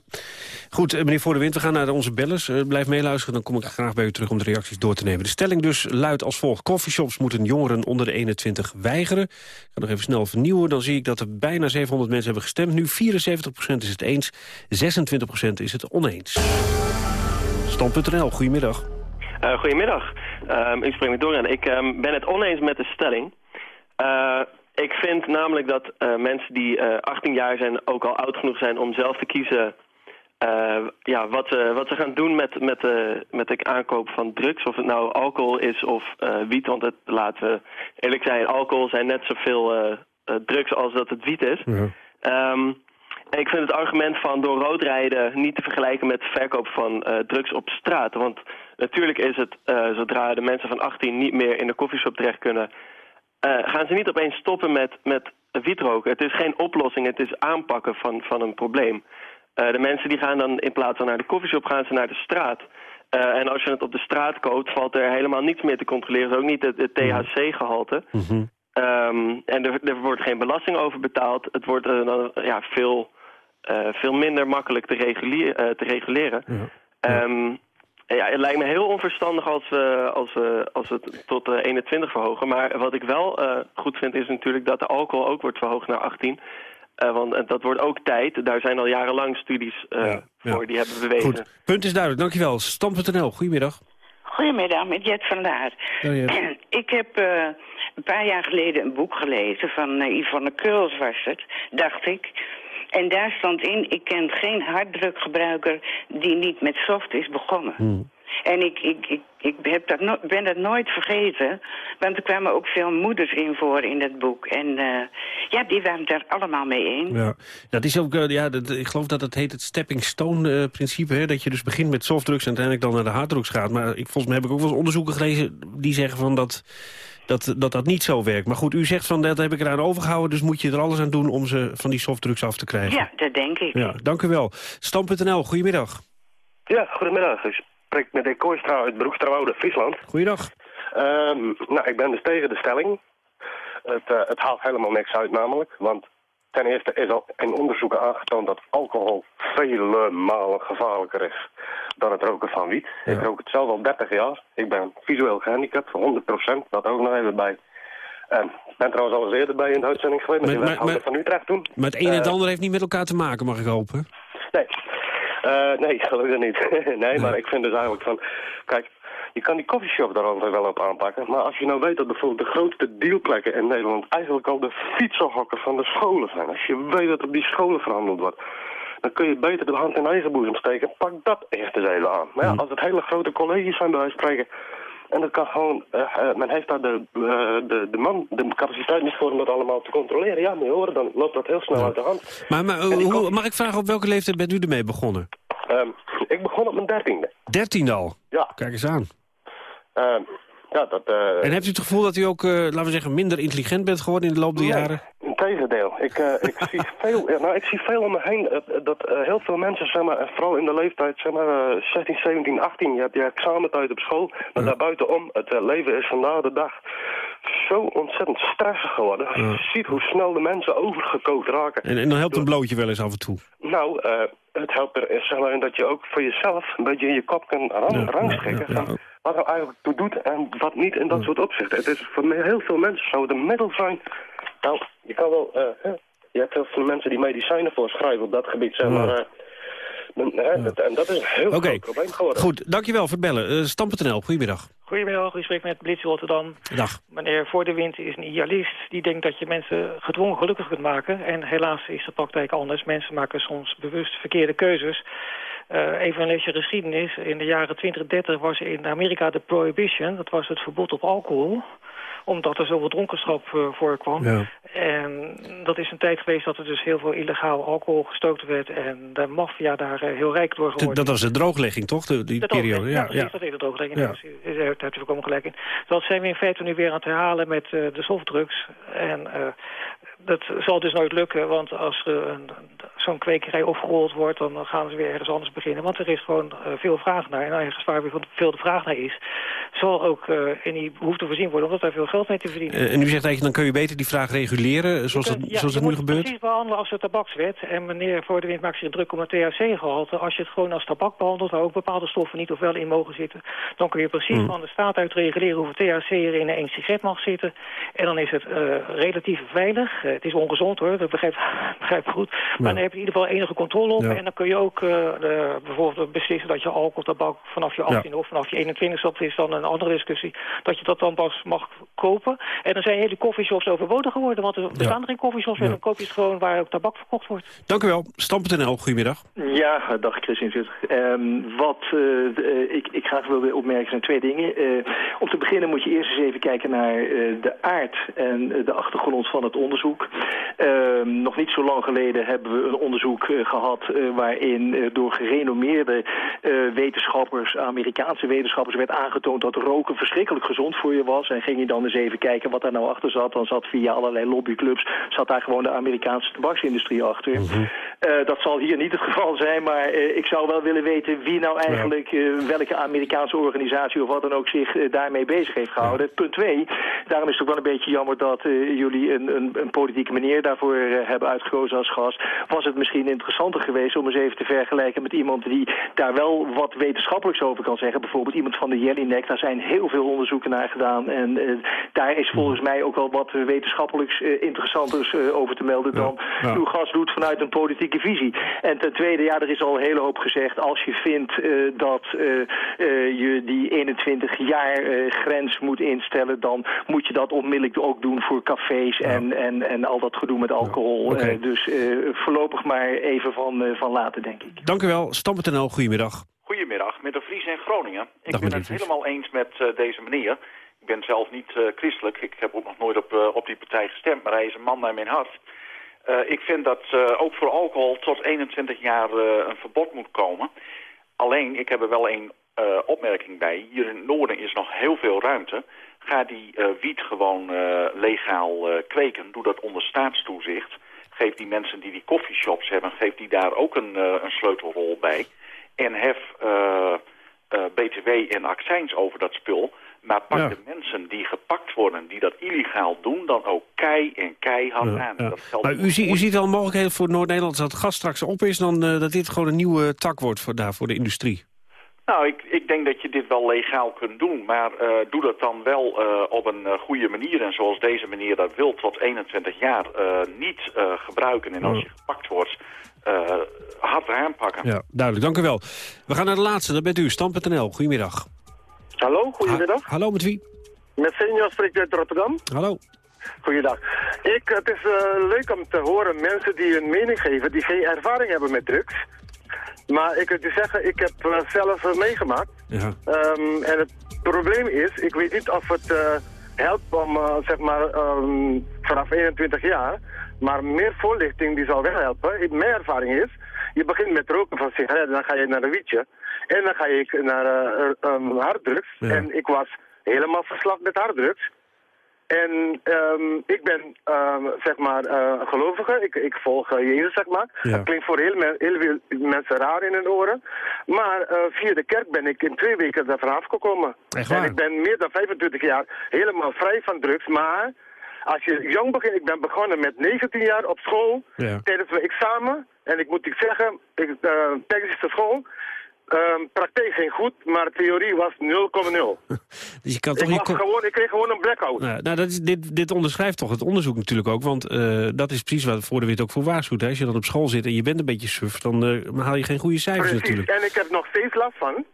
Goed, meneer Voor de Wind, we gaan naar onze bellers. Uh, blijf meeluisteren, dan kom ik graag bij u terug om de reacties door te nemen. De stelling dus luidt als volgt. Coffeeshops moeten jongeren onder de 21 weigeren. Ik ga nog even snel vernieuwen. Dan zie ik dat er bijna 700 mensen hebben gestemd. Nu 74% is het eens, 26% is het oneens. Stand.nl, goedemiddag. Uh, goedemiddag. Um, ik spreek met Dorian. Ik um, ben het oneens met de stelling. Uh, ik vind namelijk dat uh, mensen die 18 jaar zijn ook al oud genoeg zijn om zelf te kiezen uh, ja, wat, ze, wat ze gaan doen met, met, de, met de aankoop van drugs, of het nou alcohol is of uh, wiet. Want het, laten we eerlijk zijn, alcohol zijn net zoveel uh, drugs als dat het wiet is. Ja. Um, en ik vind het argument van door rood rijden niet te vergelijken met verkoop van drugs op straat. Want natuurlijk is het, zodra de mensen van 18 niet meer in de koffieshop terecht kunnen... gaan ze niet opeens stoppen met, met wietroken. Het is geen oplossing, het is aanpakken van, van een probleem. De mensen die gaan dan in plaats van naar de koffieshop gaan ze naar de straat. Uh, en als je het op de straat koopt, valt er helemaal niets meer te controleren. Dus ook niet het, het THC-gehalte. Mm -hmm. um, en er, er, wordt geen belasting over betaald. Het wordt uh, dan, ja, veel, veel minder makkelijk te, reguleren. te reguleren. Ja. Um, ja, het lijkt me heel onverstandig als we, als we, als we het tot 21 verhogen. Maar wat ik wel goed vind is natuurlijk dat de alcohol ook wordt verhoogd naar 18. Uh, want dat wordt ook tijd. Daar zijn al jarenlang studies uh, ja, voor ja. die hebben bewezen. Goed, punt is duidelijk. Dankjewel. Stam.nl, goedemiddag. Goedemiddag, met Jet van Laar. Oh, Jet. Ik heb uh, een paar jaar geleden een boek gelezen van Yvonne Keuls was het, dacht ik. En daar stond in, ik ken geen harddrukgebruiker die niet met soft is begonnen. Hmm. En ik, ik, ik, ik heb dat no ben dat nooit vergeten. Want er kwamen ook veel moeders in voor in dat boek. En uh, ja, die waren daar allemaal mee eens. Ja, dat is ook, uh, ja, dat, ik geloof dat het heet het stepping stone uh, principe. Hè? Dat je dus begint met softdrugs en uiteindelijk dan naar de harddrugs gaat. Maar ik, volgens mij heb ik ook wel eens onderzoeken gelezen die zeggen van dat... Dat, dat dat niet zo werkt. Maar goed, u zegt van dat heb ik eraan overgehouden... dus moet je er alles aan doen om ze van die softdrugs af te krijgen. Ja, dat denk ik. Ja, dank u wel. Stam.nl, goedemiddag. Ja, goedemiddag spreek met de Kooistra uit Broekstrawoude, Friesland. Goeiedag. Um, nou, ik ben dus tegen de stelling. Het, uh, het haalt helemaal niks uit namelijk. Want ten eerste is al in onderzoeken aangetoond dat alcohol vele malen gevaarlijker is dan het roken van wiet. Ja. Ik rook het zelf al 30 jaar. Ik ben visueel gehandicapt, voor 100%, dat ook nog even bij. Um, ik ben trouwens al eens eerder bij een uitzending geweest met de wethouder van Utrecht toen. Maar het een en het uh, ander heeft niet met elkaar te maken, mag ik hopen? Nee, uh, nee, gelukkig niet. nee, maar ik vind dus eigenlijk van... Kijk, je kan die coffeeshop daar wel op aanpakken. Maar als je nou weet dat bijvoorbeeld de grootste dealplekken in Nederland... eigenlijk al de fietsenhokken van de scholen zijn. Als je weet dat op die scholen verhandeld wordt... dan kun je beter de hand in eigen boezem steken. Pak dat eerst eens even aan. Maar ja, als het hele grote colleges zijn bij wijze spreken... En dat kan gewoon, uh, uh, men heeft daar de, uh, de, de man, de capaciteit niet voor om dat allemaal te controleren. Ja, maar horen, dan loopt dat heel snel ja. uit de hand. Maar, maar hoe, mag ik vragen op welke leeftijd bent u ermee begonnen? Um, ik begon op mijn dertiende. Dertiende al? Ja. Kijk eens aan. Ja, dat... en hebt u het gevoel dat u ook, laten we zeggen, minder intelligent bent geworden in de loop der nee, jaren? tegendeel. Ik, eh, ik, zie veel, nou, ik zie veel om me heen eh, dat eh, heel veel mensen, zeg maar, vooral in de leeftijd zeg maar, 16, 17, 18, je hebt je examentijd op school, maar daarbuitenom, het leven is vandaag de dag zo ontzettend stressig geworden. Je ziet hoe snel de mensen overgekookt raken. En, en dan helpt een blootje wel eens af en toe? Nou, het helpt er zeg maar, in dat je ook voor jezelf een beetje in je kop kan rang, rangschikken. van wat er eigenlijk toe doet en wat niet in dat soort opzichten. Het is voor heel veel mensen zo de middel zijn nou, je kan wel... Uh, je hebt heel veel mensen die medicijnen voorschrijven op dat gebied, zeg maar. Uh, en dat is een heel groot probleem geworden. Goed, dankjewel voor het bellen. Uh, Stam.nl, goedemiddag. Goedemiddag, u spreekt met Blitz Rotterdam. Dag. Meneer Voor de Wind is een idealist die denkt dat je mensen gedwongen gelukkig kunt maken. En helaas is de praktijk anders. Mensen maken soms bewust verkeerde keuzes. Uh, even een lesje geschiedenis. In de jaren 20, 30 was in Amerika de prohibition. Dat was het verbod op alcohol omdat er zoveel dronkenschap uh, voorkwam. Ja. En dat is een tijd geweest dat er dus heel veel illegaal alcohol gestookt werd... en de maffia daar uh, heel rijk door geworden. Dat was de drooglegging, toch, de, die periode? Ja, ja, dat is de drooglegging. Ja. Daar u voorkomen gelijk in. Dat zijn we in feite nu weer aan het herhalen met uh, de softdrugs. En dat zal dus nooit lukken, want als zo'n kwekerij opgerold wordt... dan gaan ze weer ergens anders beginnen. Want er is gewoon uh, veel vraag naar. En ergens waar veel de vraag naar is... zal ook uh, in die behoefte voorzien worden... omdat daar veel geld mee te verdienen uh, En u zegt eigenlijk, dan kun je beter die vraag reguleren... zoals, kunt, ja, zoals het nu gebeurt? precies behandelen als de tabakswet. En meneer Voor de Wind maakt zich druk om het THC-gehalte. Als je het gewoon als tabak behandelt... waar ook bepaalde stoffen niet of wel in mogen zitten... dan kun je precies mm. van de staat uit reguleren... hoeveel THC er in een sigaret mag zitten. En dan is het relatief veilig het is ongezond hoor, dat begrijp, begrijp ik goed. Maar dan heb je in ieder geval enige controle op. En dan kun je ook uh, de, bijvoorbeeld beslissen dat je alcohol, tabak vanaf je 18 of vanaf je 21 dat is dan een andere discussie. Dat je dat dan pas mag kopen. En dan zijn hele coffeeshops overbodig geworden. Want er bestaan er geen coffeeshops en dan koop je het gewoon waar ook tabak verkocht wordt. Dank u wel. Stam.nl, goedemiddag. Ja, dag Christian. Um, wat uh, ik, ik graag wilde opmerken zijn twee dingen. Uh, om te beginnen moet je eerst eens even kijken naar de aard en de achtergrond van het onderzoek. Ehm, nog niet zo lang geleden hebben we een onderzoek uh, gehad uh, waarin uh, door gerenommeerde wetenschappers, Amerikaanse wetenschappers, werd aangetoond dat roken verschrikkelijk gezond voor je was. En ging je dan eens even kijken wat daar nou achter zat. Dan zat via allerlei lobbyclubs, zat daar gewoon de Amerikaanse tabaksindustrie achter. Mm -hmm. dat zal hier niet het geval zijn, maar ik zou wel willen weten wie nou eigenlijk, welke Amerikaanse organisatie of wat dan ook zich daarmee bezig heeft gehouden. Punt twee, daarom is het ook wel een beetje jammer dat jullie een, een, een politieke meneer daarvoor uh, hebben uitgekozen als gast... was het misschien interessanter geweest om eens even te vergelijken met iemand die daar wel wat wetenschappelijks over kan zeggen. Bijvoorbeeld iemand van de Jellinek. Daar zijn heel veel onderzoeken naar gedaan. En uh, daar is volgens mij ook wel wat wetenschappelijks uh, interessanters over te melden... dan ja, ja. uw gast doet vanuit een politieke visie. En ten tweede, ja, er is al een hele hoop gezegd. Als je vindt dat je die 21 jaar grens moet instellen... dan moet je dat onmiddellijk ook doen voor cafés en, en, en al dat gedoe met alcohol. Ja, okay. uh, dus uh, voorlopig maar even van, uh, van laten, denk ik. Dank u wel. Stam.nl, goedemiddag. Goedemiddag, met de Vries in Groningen. Ik Dag, ben het helemaal eens met deze meneer. Ik ben zelf niet christelijk. Ik heb ook nog nooit op, op die partij gestemd, maar hij is een man naar mijn hart. ik vind dat ook voor alcohol tot 21 jaar een verbod moet komen. Alleen, ik heb er wel een opmerking bij. Hier in het noorden is nog heel veel ruimte. Ga die uh, wiet gewoon uh, legaal uh, kweken. Doe dat onder staatstoezicht. Geef die mensen die die coffeeshops hebben, geef die daar ook een, een sleutelrol bij. En hef btw en accijns over dat spul. Maar pak ja. de mensen die gepakt worden, die dat illegaal doen, dan ook kei en keihard ja, aan. Ja. Dat geldt maar u, zie, u ziet al mogelijkheden voor Noord-Nederland dat het gas straks op is, dan dat dit gewoon een nieuwe tak wordt voor, daar, voor de industrie. Nou, ik, ik denk dat je dit wel legaal kunt doen, maar uh, doe dat dan wel uh, op een uh, goede manier. En zoals deze meneer dat wil, tot 21 jaar niet gebruiken. En als je gepakt wordt, hard aanpakken. Ja, duidelijk. Dank u wel. We gaan naar de laatste, dat bent u, Stam.nl. Goedemiddag. Hallo, goedemiddag. Ha hallo, met wie? Met senior spreekt uit Rotterdam. Hallo. Goeiedag. Ik, het is leuk om te horen mensen die een mening geven die geen ervaring hebben met drugs. Maar ik wil je zeggen, ik heb uh, zelf uh, meegemaakt. Ja. Um, en het probleem is, ik weet niet of het uh, helpt om, zeg maar, um, vanaf 21 jaar. Maar meer voorlichting die zal wel helpen. Mijn ervaring is, je begint met roken van sigaretten, dan ga je naar een wietje. En dan ga je naar um, harddrugs. Ja. En ik was helemaal verslaafd met harddrugs. En um, ik ben, um, zeg maar, uh, gelovige. Ik, ik volg uh, Jezus, zeg maar. Ja. Dat klinkt voor heel, heel, veel mensen raar in hun oren. Maar uh, via de kerk ben ik in twee weken daarvan afgekomen. Echt waar? En ik ben meer dan 25 jaar helemaal vrij van drugs. Maar als je jong begint, ik ben begonnen met 19 jaar op school. Ja. Tijdens mijn examen. En ik moet ik zeggen, ik, tijdens de school... Um, praktijk ging goed, maar theorie was 0,0. dus je kan toch ik, gewoon, ik kreeg gewoon een blackout. Nou, nou dat is, dit, dit onderschrijft toch het onderzoek natuurlijk ook. Want uh, dat is precies wat voor de wit ook voor waarschuwt. Hè? Als je dan op school zit en je bent een beetje suf, dan uh, haal je geen goede cijfers precies. natuurlijk. En ik heb nog steeds last van.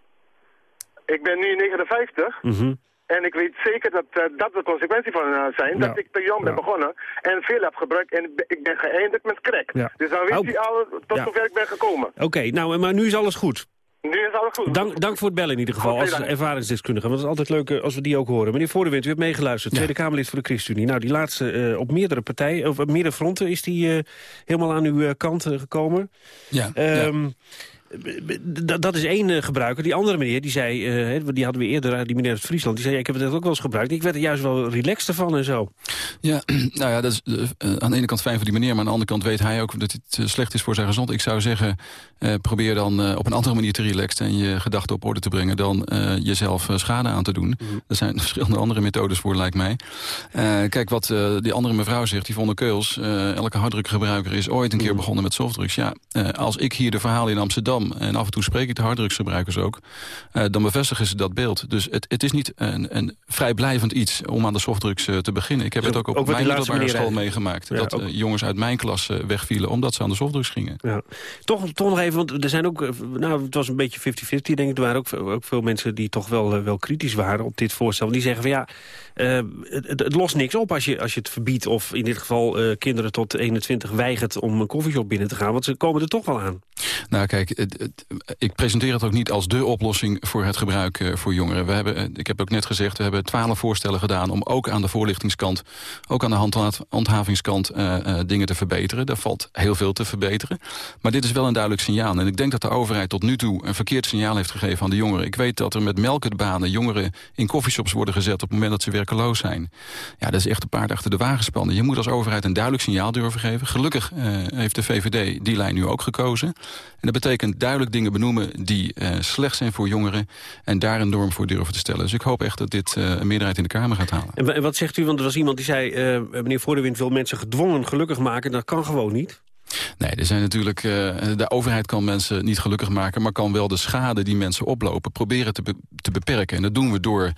Ik ben nu 59. Mm -hmm. En ik weet zeker dat uh, dat de consequentie van uh, zijn. Ja. Dat ik te jong ben Ja. begonnen en veel heb gebruikt. En ik ben- geëindigd met crack. Ja. Dus dan weet je al tot zover ik ben gekomen. Oké, nou, maar nu is alles goed. Nu is alles goed. Dank, dank voor het bellen in ieder geval, als ervaringsdeskundige. Want het is altijd leuk eh, als we die ook horen. Meneer Voordewind, u hebt meegeluisterd, Tweede Kamerlid voor de ChristenUnie. Nou, die laatste eh, op meerdere partijen, of op meerdere fronten... is die eh, helemaal aan uw kant gekomen. Ja, Ehm, b- d- Dat is één eh, gebruiker. Die andere meneer, die zei, eh, die hadden we eerder, eh, die meneer uit Friesland... die zei, ja, ik heb het ook wel eens gebruikt. Ik werd er juist wel relaxed van en zo. Ja, nou ja, dat is eh, eh, aan de ene kant fijn voor die meneer... maar aan de andere kant weet hij ook dat het eh, slecht is voor zijn gezond. Ik zou zeggen, eh, probeer dan eh, op een andere manier te relaxen... en je gedachten op orde te brengen dan eh, jezelf eh, schade aan te doen. Er zijn verschillende andere methodes voor, lijkt mij. Eh, kijk, wat eh, die andere mevrouw zegt, die Vonne Keuls... eh, elke harddrukgebruiker is ooit een keer begonnen met softdrugs. Ja, eh, als ik hier de verhalen in Amsterdam... en af en toe spreek ik de harddrugsgebruikers ook... eh, dan bevestigen ze dat beeld. Dus het, het is niet een, een vrijblijvend iets om aan de softdrugs eh, te beginnen. Ik heb Dus het ook op ook mijn middelbare school meegemaakt. Ja, dat eh, jongens uit mijn klas wegvielen omdat ze aan de softdrugs gingen. Ja. Toch, toch nog even, want er zijn ook... Nou, het was een beetje 50-50, denk ik. Er waren ook, veel- ook veel mensen die toch wel, wel kritisch waren op dit voorstel. Die zeggen van ja, het, het- lost niks op als je, als je het verbiedt... of in dit geval kinderen tot 21 weigert om een koffieshop binnen te gaan. Want ze komen er toch wel aan. Nou kijk, ik presenteer het ook niet als dé oplossing voor het gebruik eh, voor jongeren. We hebben, eh, ik heb ook net gezegd, we hebben twaalf voorstellen gedaan... om ook aan de voorlichtingskant, ook aan de handha- handhavingskant eh, dingen te verbeteren. Daar valt heel veel te verbeteren. Maar dit is wel een duidelijk signaal. En ik denk dat de overheid tot nu toe een verkeerd signaal heeft gegeven aan de jongeren. Ik weet dat er met melkertbanen jongeren in coffeeshops worden gezet... op het moment dat ze werkeloos zijn. Ja, dat is echt een paard achter de wagen spannen. Je moet als overheid een duidelijk signaal durven geven. Gelukkig heeft de VVD die lijn nu ook gekozen. En dat betekent duidelijk dingen benoemen die eh, slecht zijn voor jongeren... en daar een norm voor durven te stellen. Dus ik hoop echt dat dit eh, een meerderheid in de Kamer gaat halen. En, en wat zegt u? Want er was iemand die zei... eh, meneer Voordewind wil mensen gedwongen gelukkig maken. Dat kan gewoon niet. Nee, er zijn natuurlijk, eh, de overheid kan mensen niet gelukkig maken... maar kan wel de schade die mensen oplopen proberen te, te beperken. En dat doen we door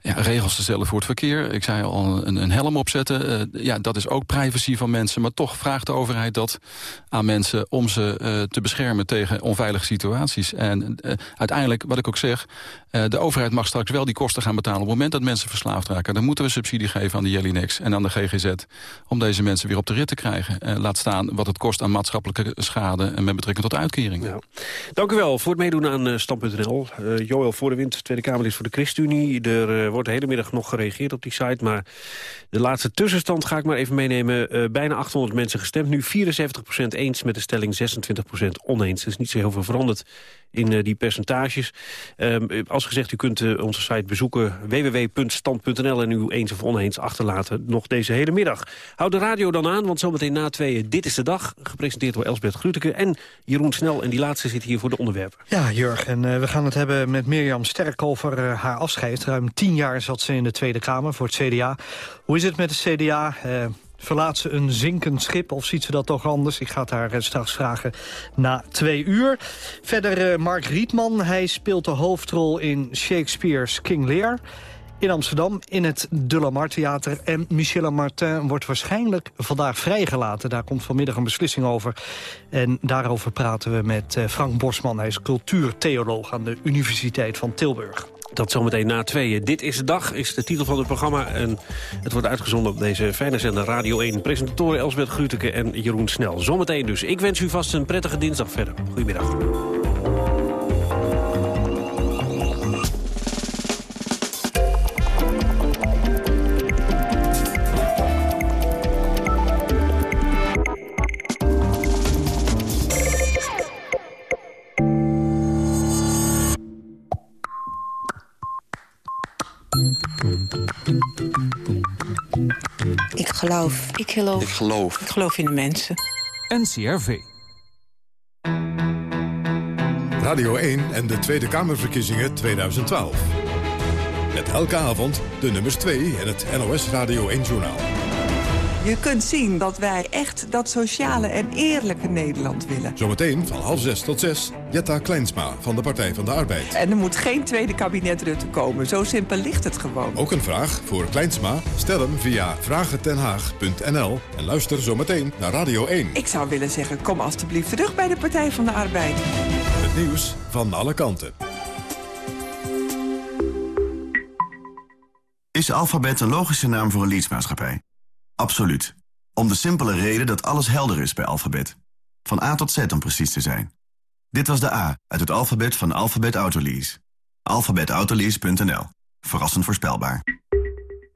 ja, regels te stellen voor het verkeer. Ik zei al, een, een helm opzetten. Eh, ja, dat is ook privacy van mensen. Maar toch vraagt de overheid dat aan mensen... om ze eh, te beschermen tegen onveilige situaties. En uiteindelijk, wat ik ook zeg... de overheid mag straks wel die kosten gaan betalen... op het moment dat mensen verslaafd raken. Dan moeten we subsidie geven aan de Jellinex en aan de GGZ... om deze mensen weer op de rit te krijgen. Laat staan wat het kost aan maatschappelijke schade... en met betrekking tot uitkeringen. Dank u wel voor het meedoen aan eh, Stand.nl. Eh Joël Voordewind, Tweede Kamerlid voor de ChristenUnie. Er eh, wordt de hele middag nog gereageerd op die site. Maar de laatste tussenstand ga ik maar even meenemen. Bijna 800 mensen gestemd. Nu 74% eens met de stelling, 26% oneens. Er is niet zo heel veel veranderd in die percentages. Ehm, eh, als gezegd, u kunt onze site bezoeken. www.stand.nl en uw eens of oneens achterlaten. Nog deze hele middag. Houd de radio dan aan, want zometeen na tweeën Dit is de Dag. Gepresenteerd door Elsbeth Gruteke en Jeroen Snel. En die laatste zit hier voor de onderwerpen. Ja, Jurgen, uh, we gaan het hebben met Mirjam Sterk over uh, haar afscheid. Ruim tien jaar zat ze in de Tweede Kamer voor het CDA. Hoe is het met de CDA? Uh, verlaat ze een zinkend schip of ziet ze dat toch anders? Ik ga het haar straks vragen na twee uur. Verder Mark Rietman, hij speelt de hoofdrol in Shakespeare's King Lear in Amsterdam in het De La Theater. En Michel Martin wordt waarschijnlijk vandaag vrijgelaten. Daar komt vanmiddag een beslissing over. En daarover praten we met Frank Borsman. Hij is cultuurtheoloog aan de Universiteit van Tilburg. Dat zometeen na tweeën. Dit is de dag, is de titel van het programma. En het wordt uitgezonden op deze fijne zender Radio 1. Presentatoren Elsbeth Gruteke en Jeroen Snel. Zometeen dus. Ik wens u vast een prettige dinsdag verder. Goedemiddag. Geloof. Ik geloof. Ik geloof. Ik geloof in de mensen. NCRV. Radio 1 en de Tweede Kamerverkiezingen 2012. Met elke avond de nummers 2 en het NOS Radio 1-journaal. Je kunt zien dat wij echt dat sociale en eerlijke Nederland willen. Zometeen van half zes tot zes, Jetta Kleinsma van de Partij van de Arbeid. En er moet geen tweede kabinet Rutte komen. Zo simpel ligt het gewoon. Ook een vraag voor Kleinsma? Stel hem via vragentenhaag.nl en luister zometeen naar Radio 1. Ik zou willen zeggen, kom alstublieft terug bij de Partij van de Arbeid. Het nieuws van alle kanten. Is Alphabet een logische naam voor een leadsmaatschappij? Absoluut. Om de simpele reden dat alles helder is bij Alphabet. Van A tot Z om precies te zijn. Dit was de A uit het alfabet van Alphabet Autolease. AlphabetAutolease.nl. Verrassend voorspelbaar.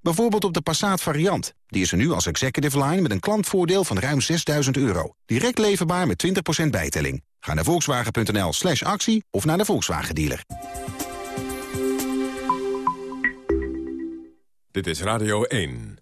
Bijvoorbeeld op de Passat variant. Die is er nu als executive line met een klantvoordeel van ruim 6000 euro. Direct leverbaar met 20% bijtelling. Ga naar volkswagen.nl slash actie of naar de Volkswagen dealer. Dit is Radio 1.